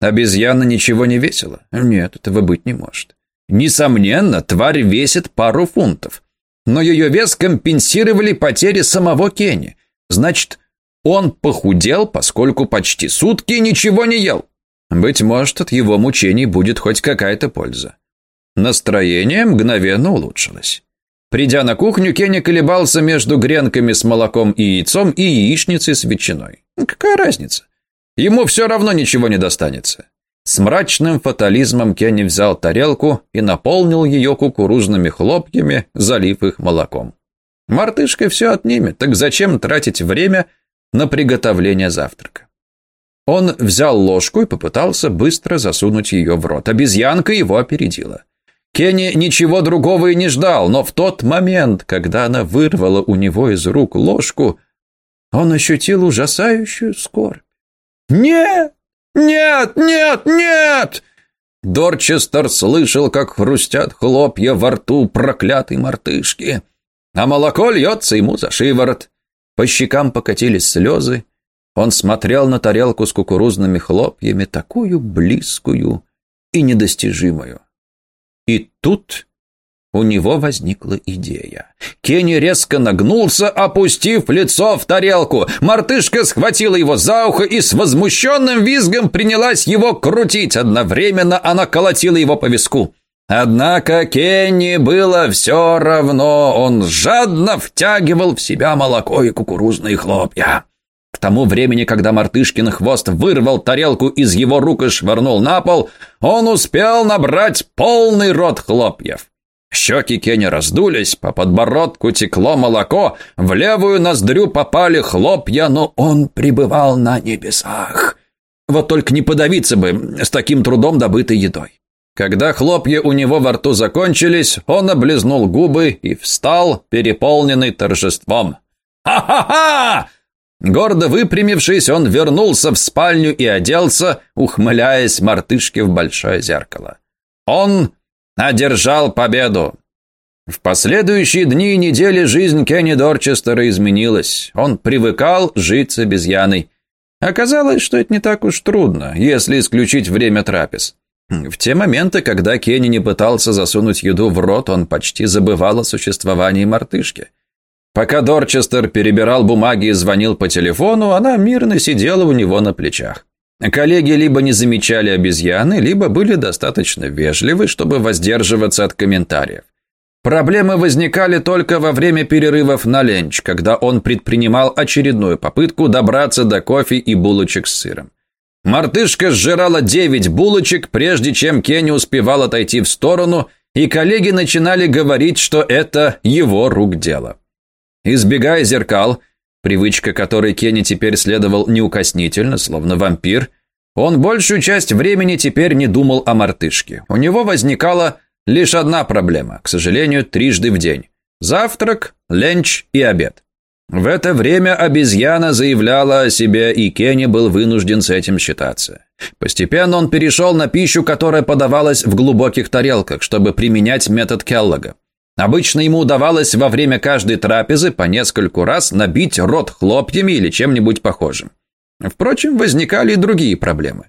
Обезьяна ничего не весила? Нет, этого быть не может. Несомненно, тварь весит пару фунтов. Но ее вес компенсировали потери самого Кенни. Значит, он похудел, поскольку почти сутки ничего не ел. Быть может, от его мучений будет хоть какая-то польза. Настроение мгновенно улучшилось. Придя на кухню, Кенни колебался между гренками с молоком и яйцом и яичницей с ветчиной. Какая разница? Ему все равно ничего не достанется. С мрачным фатализмом Кенни взял тарелку и наполнил ее кукурузными хлопьями, залив их молоком. Мартышка все отнимет, так зачем тратить время на приготовление завтрака? Он взял ложку и попытался быстро засунуть ее в рот. Обезьянка его опередила. Кенни ничего другого и не ждал, но в тот момент, когда она вырвала у него из рук ложку, он ощутил ужасающую скорбь. «Нет! Нет! Нет! Нет!» Дорчестер слышал, как хрустят хлопья во рту проклятой мартышки, а молоко льется ему за шиворот. По щекам покатились слезы. Он смотрел на тарелку с кукурузными хлопьями, такую близкую и недостижимую. И тут у него возникла идея. Кенни резко нагнулся, опустив лицо в тарелку. Мартышка схватила его за ухо и с возмущенным визгом принялась его крутить. Одновременно она колотила его по виску. Однако Кенни было все равно. Он жадно втягивал в себя молоко и кукурузные хлопья. К тому времени, когда Мартышкин хвост вырвал тарелку из его рук и швырнул на пол, он успел набрать полный рот хлопьев. Щеки Кенни раздулись, по подбородку текло молоко, в левую ноздрю попали хлопья, но он пребывал на небесах. Вот только не подавиться бы с таким трудом добытой едой. Когда хлопья у него во рту закончились, он облизнул губы и встал, переполненный торжеством. «Ха-ха-ха!» Гордо выпрямившись, он вернулся в спальню и оделся, ухмыляясь мартышке в большое зеркало. Он одержал победу. В последующие дни и недели жизнь Кенни Дорчестера изменилась. Он привыкал жить с обезьяной. Оказалось, что это не так уж трудно, если исключить время трапез. В те моменты, когда Кенни не пытался засунуть еду в рот, он почти забывал о существовании мартышки. Пока Дорчестер перебирал бумаги и звонил по телефону, она мирно сидела у него на плечах. Коллеги либо не замечали обезьяны, либо были достаточно вежливы, чтобы воздерживаться от комментариев. Проблемы возникали только во время перерывов на ленч, когда он предпринимал очередную попытку добраться до кофе и булочек с сыром. Мартышка сжирала девять булочек, прежде чем Кенни успевал отойти в сторону, и коллеги начинали говорить, что это его рук дело. Избегая зеркал, привычка которой Кенни теперь следовал неукоснительно, словно вампир, он большую часть времени теперь не думал о мартышке. У него возникала лишь одна проблема, к сожалению, трижды в день. Завтрак, ленч и обед. В это время обезьяна заявляла о себе, и Кенни был вынужден с этим считаться. Постепенно он перешел на пищу, которая подавалась в глубоких тарелках, чтобы применять метод Келлога. Обычно ему удавалось во время каждой трапезы по нескольку раз набить рот хлопьями или чем-нибудь похожим. Впрочем, возникали и другие проблемы.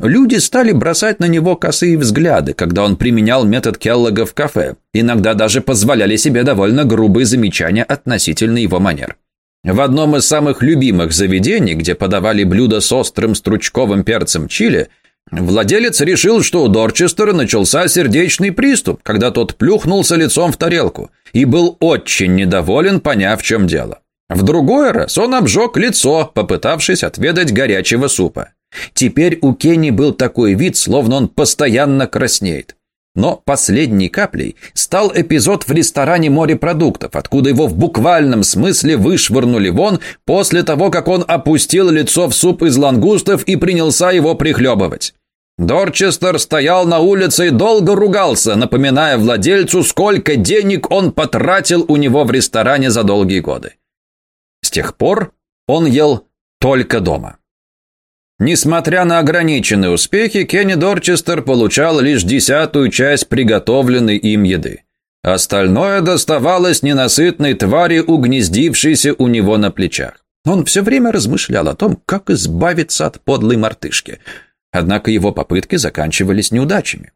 Люди стали бросать на него косые взгляды, когда он применял метод Келлога в кафе. Иногда даже позволяли себе довольно грубые замечания относительно его манер. В одном из самых любимых заведений, где подавали блюда с острым стручковым перцем чили, Владелец решил, что у Дорчестера начался сердечный приступ, когда тот плюхнулся лицом в тарелку, и был очень недоволен, поняв, в чем дело. В другой раз он обжег лицо, попытавшись отведать горячего супа. Теперь у Кенни был такой вид, словно он постоянно краснеет. Но последней каплей стал эпизод в ресторане морепродуктов, откуда его в буквальном смысле вышвырнули вон после того, как он опустил лицо в суп из лангустов и принялся его прихлебывать. Дорчестер стоял на улице и долго ругался, напоминая владельцу, сколько денег он потратил у него в ресторане за долгие годы. С тех пор он ел только дома. Несмотря на ограниченные успехи, Кенни Дорчестер получал лишь десятую часть приготовленной им еды. Остальное доставалось ненасытной твари, угнездившейся у него на плечах. Он все время размышлял о том, как избавиться от подлой мартышки – Однако его попытки заканчивались неудачами.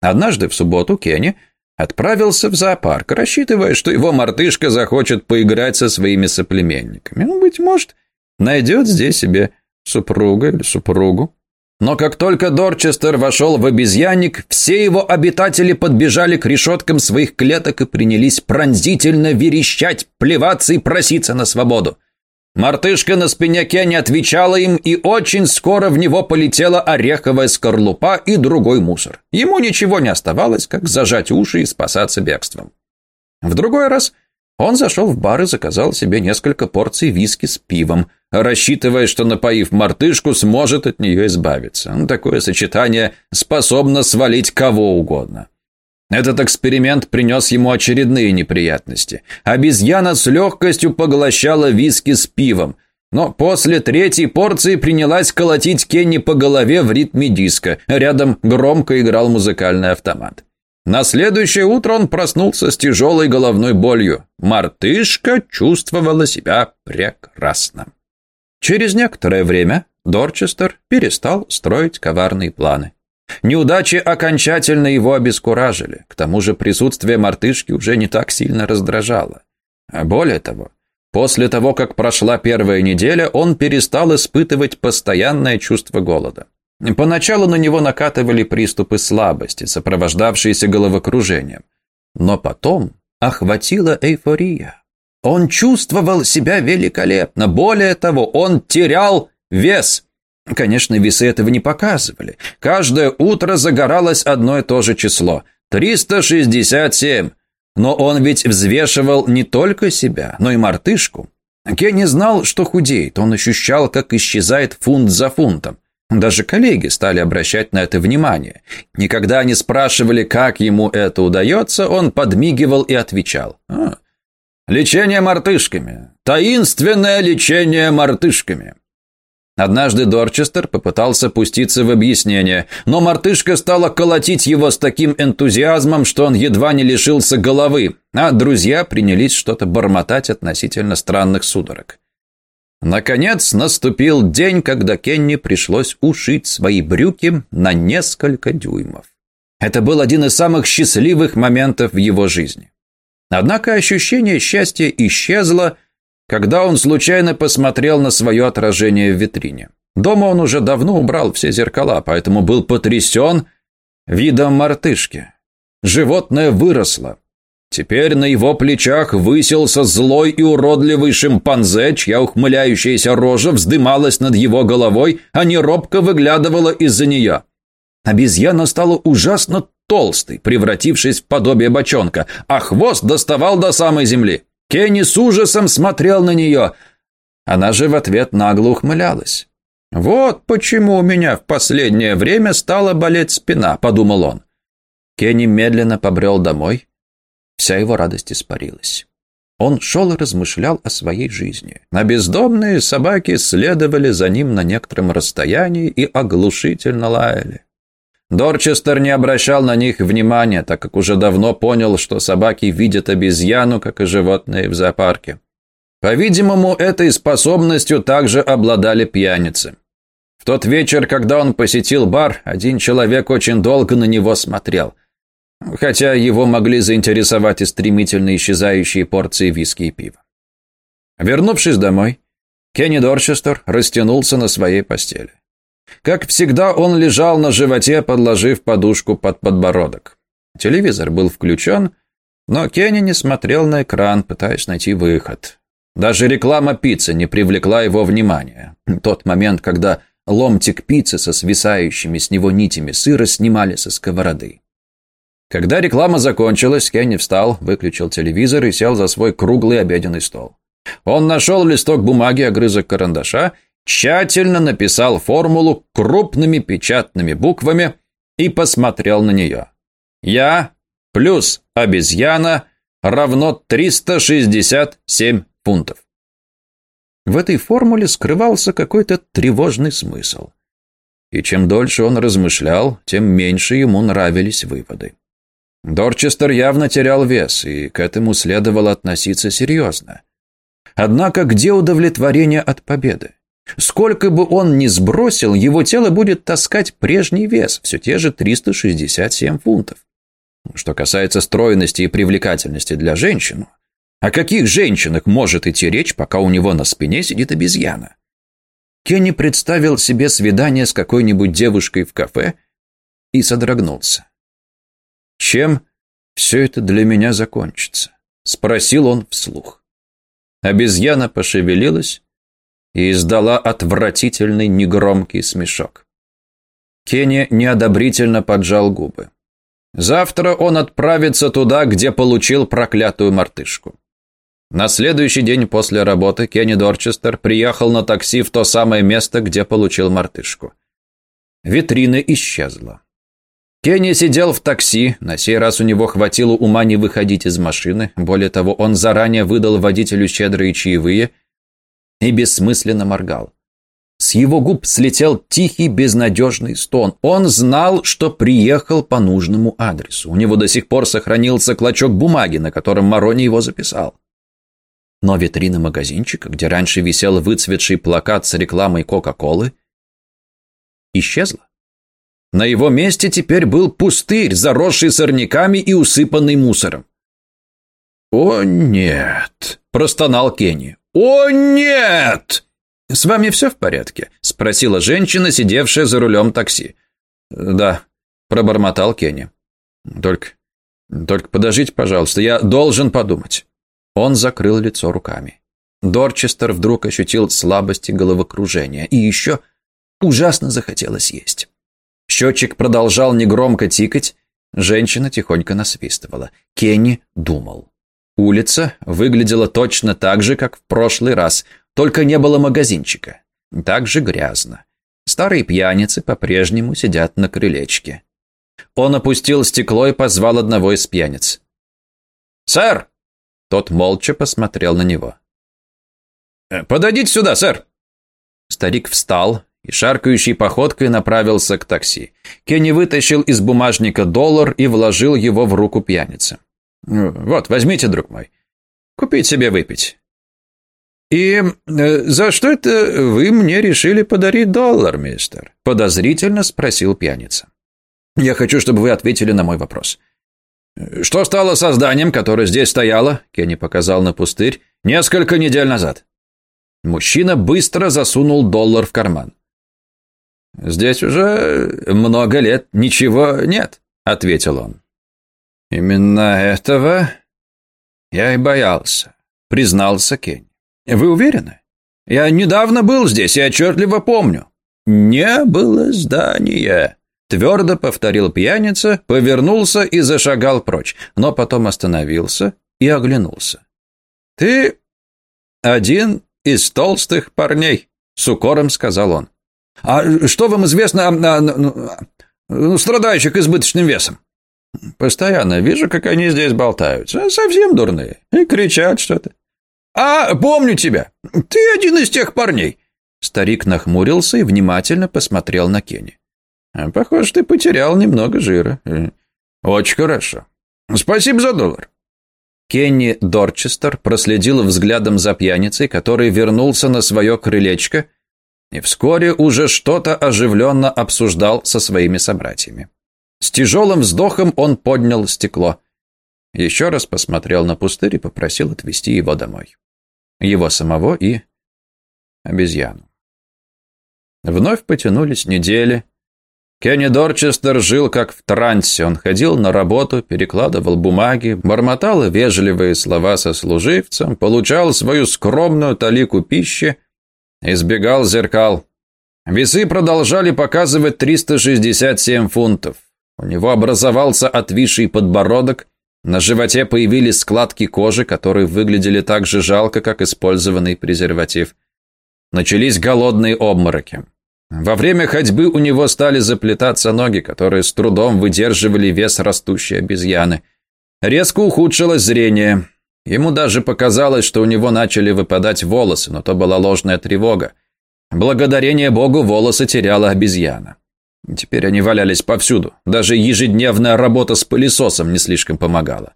Однажды в субботу Кенни отправился в зоопарк, рассчитывая, что его мартышка захочет поиграть со своими соплеменниками. Ну, быть может, найдет здесь себе супруга или супругу. Но как только Дорчестер вошел в обезьянник, все его обитатели подбежали к решеткам своих клеток и принялись пронзительно верещать, плеваться и проситься на свободу. Мартышка на спине Кенни отвечала им, и очень скоро в него полетела ореховая скорлупа и другой мусор. Ему ничего не оставалось, как зажать уши и спасаться бегством. В другой раз он зашел в бар и заказал себе несколько порций виски с пивом, рассчитывая, что, напоив мартышку, сможет от нее избавиться. Такое сочетание способно свалить кого угодно. Этот эксперимент принес ему очередные неприятности. Обезьяна с легкостью поглощала виски с пивом. Но после третьей порции принялась колотить Кенни по голове в ритме диска. Рядом громко играл музыкальный автомат. На следующее утро он проснулся с тяжелой головной болью. Мартышка чувствовала себя прекрасно. Через некоторое время Дорчестер перестал строить коварные планы. Неудачи окончательно его обескуражили. К тому же присутствие мартышки уже не так сильно раздражало. А более того, после того, как прошла первая неделя, он перестал испытывать постоянное чувство голода. Поначалу на него накатывали приступы слабости, сопровождавшиеся головокружением. Но потом охватила эйфория. Он чувствовал себя великолепно. Более того, он терял вес. Конечно, весы этого не показывали. Каждое утро загоралось одно и то же число – 367. Но он ведь взвешивал не только себя, но и мартышку. Кенни знал, что худеет, он ощущал, как исчезает фунт за фунтом. Даже коллеги стали обращать на это внимание. Никогда не спрашивали, как ему это удается, он подмигивал и отвечал. А, «Лечение мартышками. Таинственное лечение мартышками». Однажды Дорчестер попытался пуститься в объяснение, но мартышка стала колотить его с таким энтузиазмом, что он едва не лишился головы, а друзья принялись что-то бормотать относительно странных судорог. Наконец наступил день, когда Кенни пришлось ушить свои брюки на несколько дюймов. Это был один из самых счастливых моментов в его жизни. Однако ощущение счастья исчезло, когда он случайно посмотрел на свое отражение в витрине. Дома он уже давно убрал все зеркала, поэтому был потрясен видом мартышки. Животное выросло. Теперь на его плечах высился злой и уродливый шимпанзе, чья ухмыляющаяся рожа вздымалась над его головой, а не робко выглядывала из-за нее. Обезьяна стала ужасно толстой, превратившись в подобие бочонка, а хвост доставал до самой земли. Кенни с ужасом смотрел на нее. Она же в ответ нагло ухмылялась. «Вот почему у меня в последнее время стала болеть спина», — подумал он. Кенни медленно побрел домой. Вся его радость испарилась. Он шел и размышлял о своей жизни. А бездомные собаки следовали за ним на некотором расстоянии и оглушительно лаяли. Дорчестер не обращал на них внимания, так как уже давно понял, что собаки видят обезьяну, как и животные в зоопарке. По-видимому, этой способностью также обладали пьяницы. В тот вечер, когда он посетил бар, один человек очень долго на него смотрел. Хотя его могли заинтересовать и стремительно исчезающие порции виски и пива. Вернувшись домой, Кенни Дорчестер растянулся на своей постели. Как всегда, он лежал на животе, подложив подушку под подбородок. Телевизор был включен, но Кенни не смотрел на экран, пытаясь найти выход. Даже реклама пиццы не привлекла его внимания. Тот момент, когда ломтик пиццы со свисающими с него нитями сыра снимали со сковороды. Когда реклама закончилась, Кенни встал, выключил телевизор и сел за свой круглый обеденный стол. Он нашел листок бумаги, огрызок карандаша тщательно написал формулу крупными печатными буквами и посмотрел на нее. «Я плюс обезьяна равно 367 фунтов». В этой формуле скрывался какой-то тревожный смысл. И чем дольше он размышлял, тем меньше ему нравились выводы. Дорчестер явно терял вес, и к этому следовало относиться серьезно. Однако где удовлетворение от победы? Сколько бы он ни сбросил, его тело будет таскать прежний вес, все те же 367 фунтов. Что касается стройности и привлекательности для женщин, о каких женщинах может идти речь, пока у него на спине сидит обезьяна? Кенни представил себе свидание с какой-нибудь девушкой в кафе и содрогнулся. «Чем все это для меня закончится?» – спросил он вслух. Обезьяна пошевелилась, и издала отвратительный негромкий смешок. Кенни неодобрительно поджал губы. Завтра он отправится туда, где получил проклятую мартышку. На следующий день после работы Кенни Дорчестер приехал на такси в то самое место, где получил мартышку. Витрина исчезла. Кенни сидел в такси, на сей раз у него хватило ума не выходить из машины, более того, он заранее выдал водителю щедрые чаевые – и бессмысленно моргал. С его губ слетел тихий безнадежный стон. Он знал, что приехал по нужному адресу. У него до сих пор сохранился клочок бумаги, на котором Марони его записал. Но витрина магазинчика, где раньше висел выцветший плакат с рекламой Кока-Колы, исчезла. На его месте теперь был пустырь, заросший сорняками и усыпанный мусором. «О, нет!» – простонал Кенни. «О, нет!» «С вами все в порядке?» – спросила женщина, сидевшая за рулем такси. «Да», – пробормотал Кенни. «Только... только подождите, пожалуйста, я должен подумать». Он закрыл лицо руками. Дорчестер вдруг ощутил слабость и головокружение, и еще ужасно захотелось есть. Счетчик продолжал негромко тикать, женщина тихонько насвистывала. Кенни думал. Улица выглядела точно так же, как в прошлый раз – только не было магазинчика. Так же грязно. Старые пьяницы по-прежнему сидят на крылечке. Он опустил стекло и позвал одного из пьяниц. «Сэр!» Тот молча посмотрел на него. «Э, «Подойдите сюда, сэр!» Старик встал и шаркающей походкой направился к такси. Кенни вытащил из бумажника доллар и вложил его в руку пьяницы. «Вот, возьмите, друг мой. Купить себе выпить. «И э, за что это вы мне решили подарить доллар, мистер?» – подозрительно спросил пьяница. «Я хочу, чтобы вы ответили на мой вопрос». «Что стало со зданием, которое здесь стояло?» – Кенни показал на пустырь. «Несколько недель назад». Мужчина быстро засунул доллар в карман. «Здесь уже много лет ничего нет», – ответил он. «Именно этого я и боялся», – признался Кенни. Вы уверены? Я недавно был здесь и отчетливо помню. Не было здания. Твердо повторил пьяница, повернулся и зашагал прочь, но потом остановился и оглянулся. «Ты один из толстых парней», — с укором сказал он. «А что вам известно о, о, о, о страдающих избыточным весом?» «Постоянно вижу, как они здесь болтаются. Совсем дурные. И кричат что-то. «А, помню тебя. Ты один из тех парней». Старик нахмурился и внимательно посмотрел на Кенни. «А, «Похоже, ты потерял немного жира. Очень хорошо. Спасибо за доллар». Кенни Дорчестер проследил взглядом за пьяницей, который вернулся на свое крылечко и вскоре уже что-то оживленно обсуждал со своими собратьями. С тяжелым вздохом он поднял стекло. Еще раз посмотрел на пустырь и попросил отвезти его домой его самого и обезьяну. Вновь потянулись недели. Кенни Дорчестер жил как в трансе. Он ходил на работу, перекладывал бумаги, бормотал вежливые слова со служивцем, получал свою скромную талику пищи, избегал зеркал. Весы продолжали показывать 367 фунтов. У него образовался отвисший подбородок, на животе появились складки кожи, которые выглядели так же жалко, как использованный презерватив. Начались голодные обмороки. Во время ходьбы у него стали заплетаться ноги, которые с трудом выдерживали вес растущей обезьяны. Резко ухудшилось зрение. Ему даже показалось, что у него начали выпадать волосы, но то была ложная тревога. Благодарение Богу волосы теряла обезьяна. Теперь они валялись повсюду. Даже ежедневная работа с пылесосом не слишком помогала.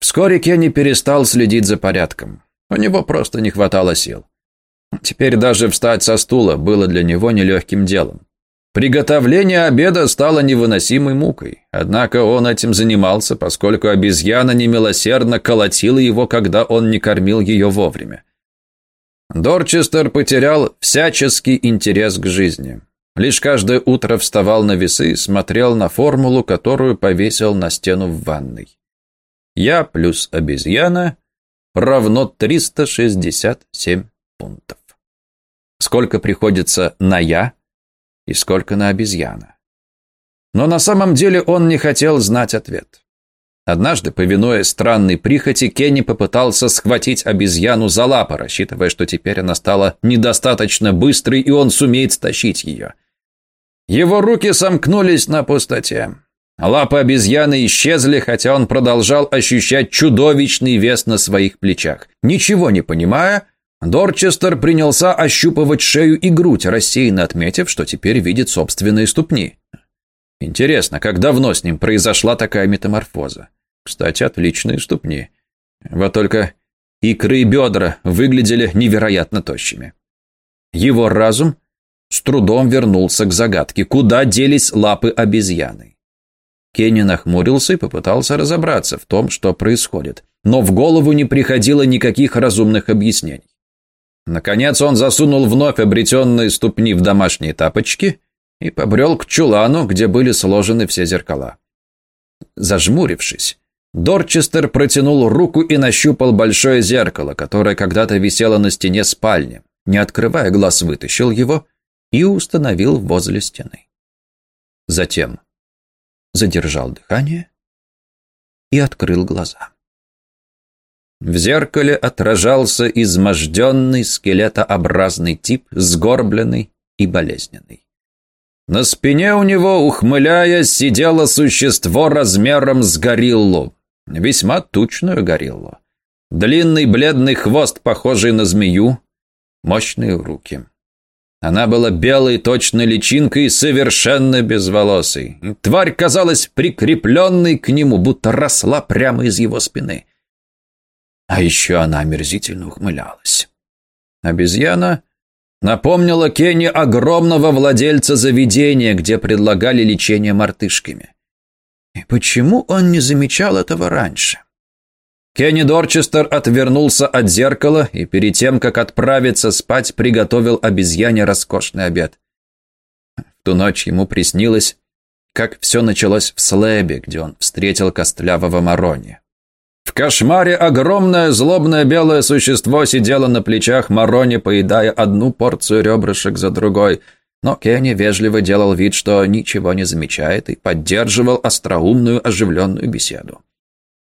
Вскоре Кенни перестал следить за порядком. У него просто не хватало сил. Теперь даже встать со стула было для него нелегким делом. Приготовление обеда стало невыносимой мукой, однако он этим занимался, поскольку обезьяна немилосердно колотила его, когда он не кормил ее вовремя. Дорчестер потерял всяческий интерес к жизни. Лишь каждое утро вставал на весы и смотрел на формулу, которую повесил на стену в ванной. Я плюс обезьяна равно 367 пунктов. Сколько приходится на «я» и сколько на обезьяна. Но на самом деле он не хотел знать ответ. Однажды, повинуясь странной прихоти, Кенни попытался схватить обезьяну за лапы, рассчитывая, что теперь она стала недостаточно быстрой, и он сумеет стащить ее – его руки сомкнулись на пустоте. Лапы обезьяны исчезли, хотя он продолжал ощущать чудовищный вес на своих плечах. Ничего не понимая, Дорчестер принялся ощупывать шею и грудь, рассеянно отметив, что теперь видит собственные ступни. Интересно, как давно с ним произошла такая метаморфоза? Кстати, отличные ступни. Вот только икры и бедра выглядели невероятно тощими. Его разум с трудом вернулся к загадке, куда делись лапы обезьяны. Кенни нахмурился и попытался разобраться в том, что происходит, но в голову не приходило никаких разумных объяснений. Наконец он засунул вновь обретенные ступни в домашние тапочки и побрел к чулану, где были сложены все зеркала. Зажмурившись, Дорчестер протянул руку и нащупал большое зеркало, которое когда-то висело на стене спальни. Не открывая глаз, вытащил его и установил возле стены. Затем задержал дыхание и открыл глаза. В зеркале отражался изможденный скелетообразный тип, сгорбленный и болезненный. На спине у него, ухмыляясь, сидело существо размером с гориллу. Весьма тучную гориллу. Длинный бледный хвост, похожий на змею, мощные руки. Она была белой точной личинкой совершенно безволосой. Тварь казалась прикрепленной к нему, будто росла прямо из его спины. А еще она омерзительно ухмылялась. Обезьяна напомнила Кенни огромного владельца заведения, где предлагали лечение мартышками. И почему он не замечал этого раньше? Кенни Дорчестер отвернулся от зеркала и перед тем, как отправиться спать, приготовил обезьяне роскошный обед. В ту ночь ему приснилось, как все началось в Слэбе, где он встретил костлявого Марони. В кошмаре огромное злобное белое существо сидело на плечах Марони, поедая одну порцию ребрышек за другой. Но Кенни вежливо делал вид, что ничего не замечает и поддерживал остроумную оживленную беседу.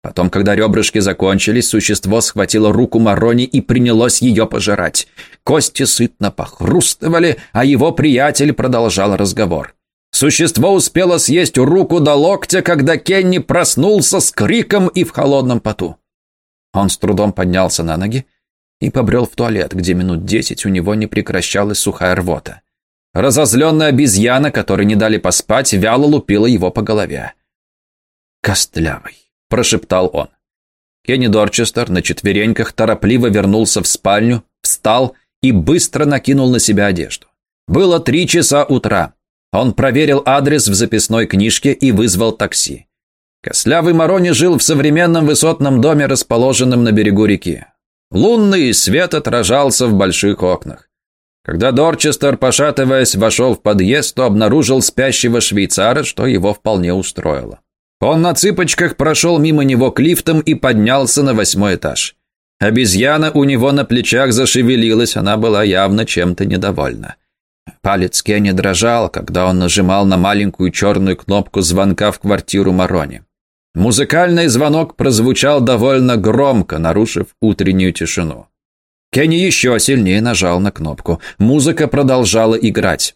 Потом, когда ребрышки закончились, существо схватило руку Марони и принялось ее пожирать. Кости сытно похрустывали, а его приятель продолжал разговор. Существо успело съесть руку до локтя, когда Кенни проснулся с криком и в холодном поту. Он с трудом поднялся на ноги и побрел в туалет, где минут десять у него не прекращалась сухая рвота. Разозленная обезьяна, которой не дали поспать, вяло лупила его по голове. «Костлявый», – прошептал он. Кенни Дорчестер на четвереньках торопливо вернулся в спальню, встал и быстро накинул на себя одежду. Было три часа утра. Он проверил адрес в записной книжке и вызвал такси. Кослявый Морони жил в современном высотном доме, расположенном на берегу реки. Лунный свет отражался в больших окнах. Когда Дорчестер, пошатываясь, вошел в подъезд, то обнаружил спящего швейцара, что его вполне устроило. Он на цыпочках прошел мимо него к лифтам и поднялся на восьмой этаж. Обезьяна у него на плечах зашевелилась, она была явно чем-то недовольна. Палец Кенни дрожал, когда он нажимал на маленькую черную кнопку звонка в квартиру Марони. Музыкальный звонок прозвучал довольно громко, нарушив утреннюю тишину. Кенни еще сильнее нажал на кнопку. Музыка продолжала играть.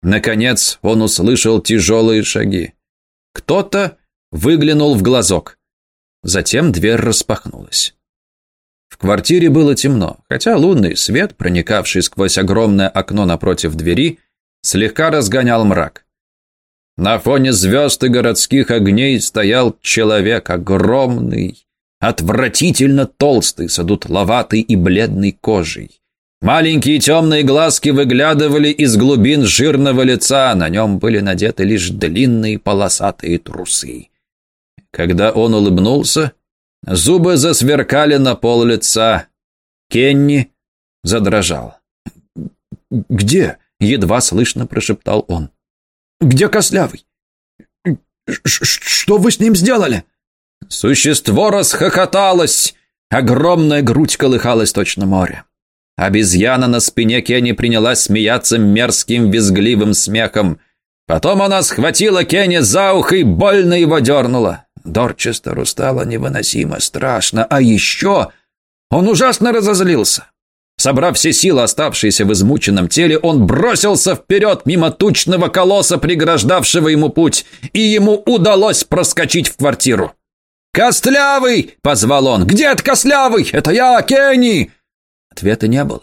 Наконец он услышал тяжелые шаги. Кто-то выглянул в глазок. Затем дверь распахнулась. В квартире было темно, хотя лунный свет, проникавший сквозь огромное окно напротив двери, слегка разгонял мрак. На фоне звезд и городских огней стоял человек огромный, отвратительно толстый, с одутловатой и бледной кожей. Маленькие темные глазки выглядывали из глубин жирного лица, на нем были надеты лишь длинные полосатые трусы. Когда он улыбнулся, Зубы засверкали на пол лица. Кенни задрожал. «Где?» — едва слышно прошептал он. «Где Кослявый? Что вы с ним сделали?» Существо расхохоталось. Огромная грудь колыхалась точно море. Обезьяна на спине Кенни принялась смеяться мерзким визгливым смехом. Потом она схватила Кенни за ухо и больно его дернула. Дорчестеру стало невыносимо страшно, а еще он ужасно разозлился. Собрав все силы, оставшиеся в измученном теле, он бросился вперед мимо тучного колосса, преграждавшего ему путь, и ему удалось проскочить в квартиру. «Костлявый!» — позвал он. «Где ты, Костлявый? Это я, Кенни!» Ответа не было.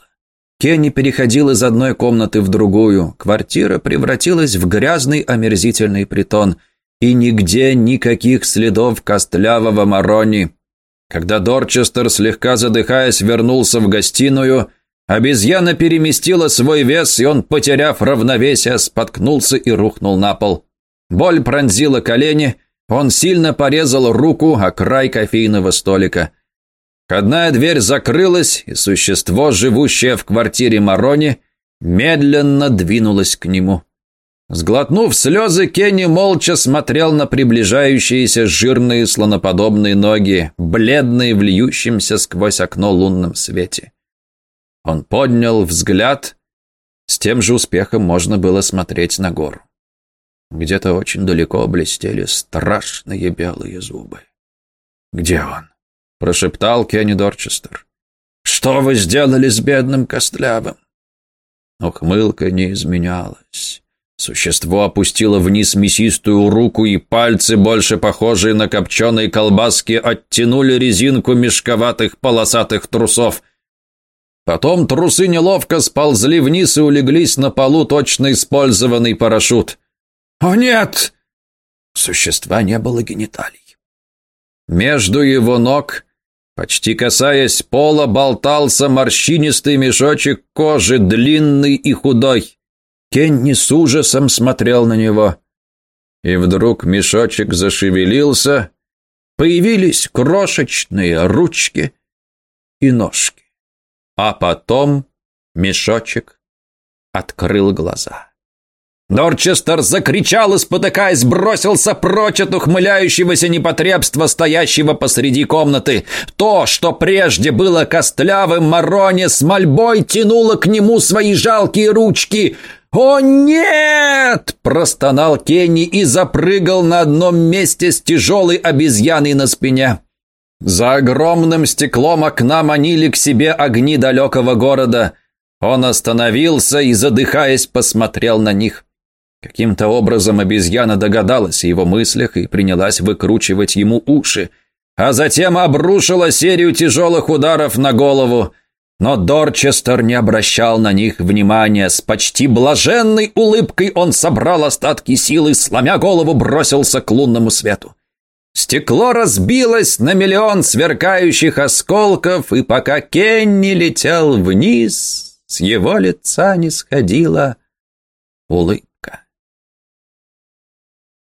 Кенни переходил из одной комнаты в другую. Квартира превратилась в грязный омерзительный притон. И нигде никаких следов костлявого Марони. Когда Дорчестер, слегка задыхаясь, вернулся в гостиную, обезьяна переместила свой вес, и он, потеряв равновесие, споткнулся и рухнул на пол. Боль пронзила колени, он сильно порезал руку о край кофейного столика. Входная дверь закрылась, и существо, живущее в квартире Марони, медленно двинулось к нему. Сглотнув слезы, Кенни молча смотрел на приближающиеся жирные слоноподобные ноги, бледные в льющемся сквозь окно лунном свете. Он поднял взгляд. С тем же успехом можно было смотреть на гору. Где-то очень далеко блестели страшные белые зубы. «Где он?» прошептал Кенни Дорчестер. «Что вы сделали с бедным Костлявым?» Ухмылка не изменялась. Существо опустило вниз мясистую руку, и пальцы, больше похожие на копченые колбаски, оттянули резинку мешковатых полосатых трусов. Потом трусы неловко сползли вниз и улеглись на полу точно использованный парашют. «О, нет!» Существа не было гениталий. Между его ног Почти касаясь пола, болтался морщинистый мешочек кожи, длинный и худой. Кенни с ужасом смотрел на него. И вдруг мешочек зашевелился, появились крошечные ручки и ножки. А потом мешочек открыл глаза. Дорчестер закричал и, бросился прочь от ухмыляющегося непотребства, стоящего посреди комнаты. То, что прежде было костлявым, Мароне с мольбой тянуло к нему свои жалкие ручки. «О, нет!» – простонал Кенни и запрыгал на одном месте с тяжелой обезьяной на спине. За огромным стеклом окна манили к себе огни далекого города. Он остановился и, задыхаясь, посмотрел на них. Каким-то образом обезьяна догадалась о его мыслях и принялась выкручивать ему уши, а затем обрушила серию тяжелых ударов на голову. Но Дорчестер не обращал на них внимания. С почти блаженной улыбкой он собрал остатки силы, сломя голову, бросился к лунному свету. Стекло разбилось на миллион сверкающих осколков, и пока Кенни летел вниз, с его лица не сходила улыбка.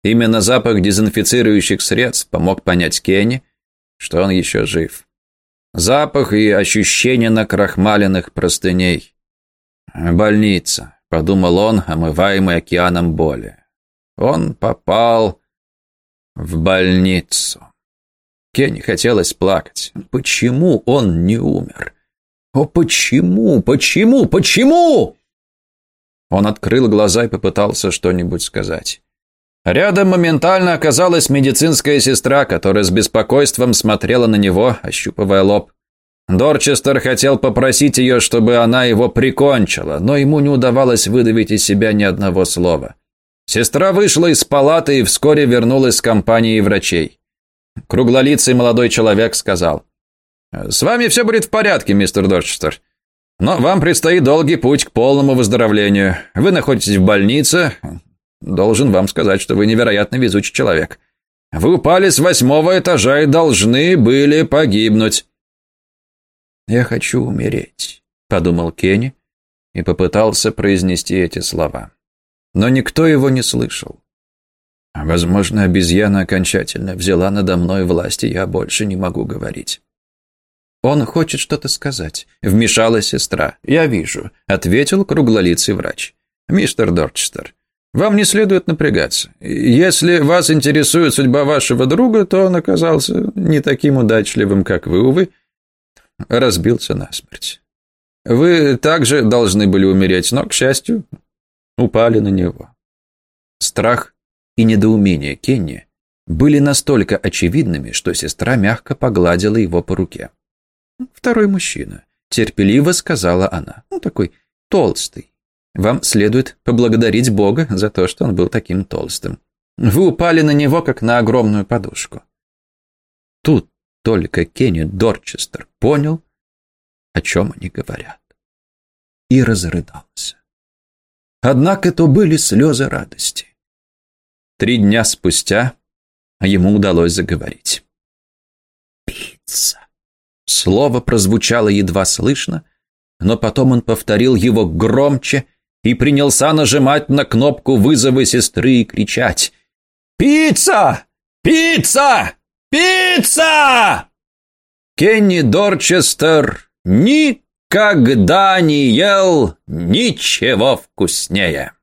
Именно запах дезинфицирующих средств помог понять Кенни, что он еще жив. Запах и ощущение накрахмаленных простыней. «Больница», — подумал он, омываемый океаном боли. Он попал в больницу. Кенни хотелось плакать. Почему он не умер? О, почему, почему, почему? Он открыл глаза и попытался что-нибудь сказать. Рядом моментально оказалась медицинская сестра, которая с беспокойством смотрела на него, ощупывая лоб. Дорчестер хотел попросить ее, чтобы она его прикончила, но ему не удавалось выдавить из себя ни одного слова. Сестра вышла из палаты и вскоре вернулась с компанией врачей. Круглолицый молодой человек сказал, «С вами все будет в порядке, мистер Дорчестер. Но вам предстоит долгий путь к полному выздоровлению. Вы находитесь в больнице, Должен вам сказать, что вы невероятно везучий человек. Вы упали с восьмого этажа и должны были погибнуть». «Я хочу умереть», — подумал Кенни и попытался произнести эти слова. Но никто его не слышал. Возможно, обезьяна окончательно взяла надо мной власть, и я больше не могу говорить. «Он хочет что-то сказать», — вмешалась сестра. «Я вижу», — ответил круглолицый врач. «Мистер Дорчестер, вам не следует напрягаться. Если вас интересует судьба вашего друга, то он оказался не таким удачливым, как вы, увы, разбился насмерть. Вы также должны были умереть, но, к счастью, упали на него. Страх и недоумение Кенни были настолько очевидными, что сестра мягко погладила его по руке. «Второй мужчина», — терпеливо сказала она, ну, такой толстый, вам следует поблагодарить Бога за то, что он был таким толстым. Вы упали на него, как на огромную подушку. Тут только Кенни Дорчестер понял, о чем они говорят. И разрыдался. Однако то были слезы радости. Три дня спустя ему удалось заговорить. «Пицца!» Слово прозвучало едва слышно, но потом он повторил его громче и принялся нажимать на кнопку вызова сестры и кричать «Пицца! Пицца! Пицца!» Кенни Дорчестер никогда не ел ничего вкуснее.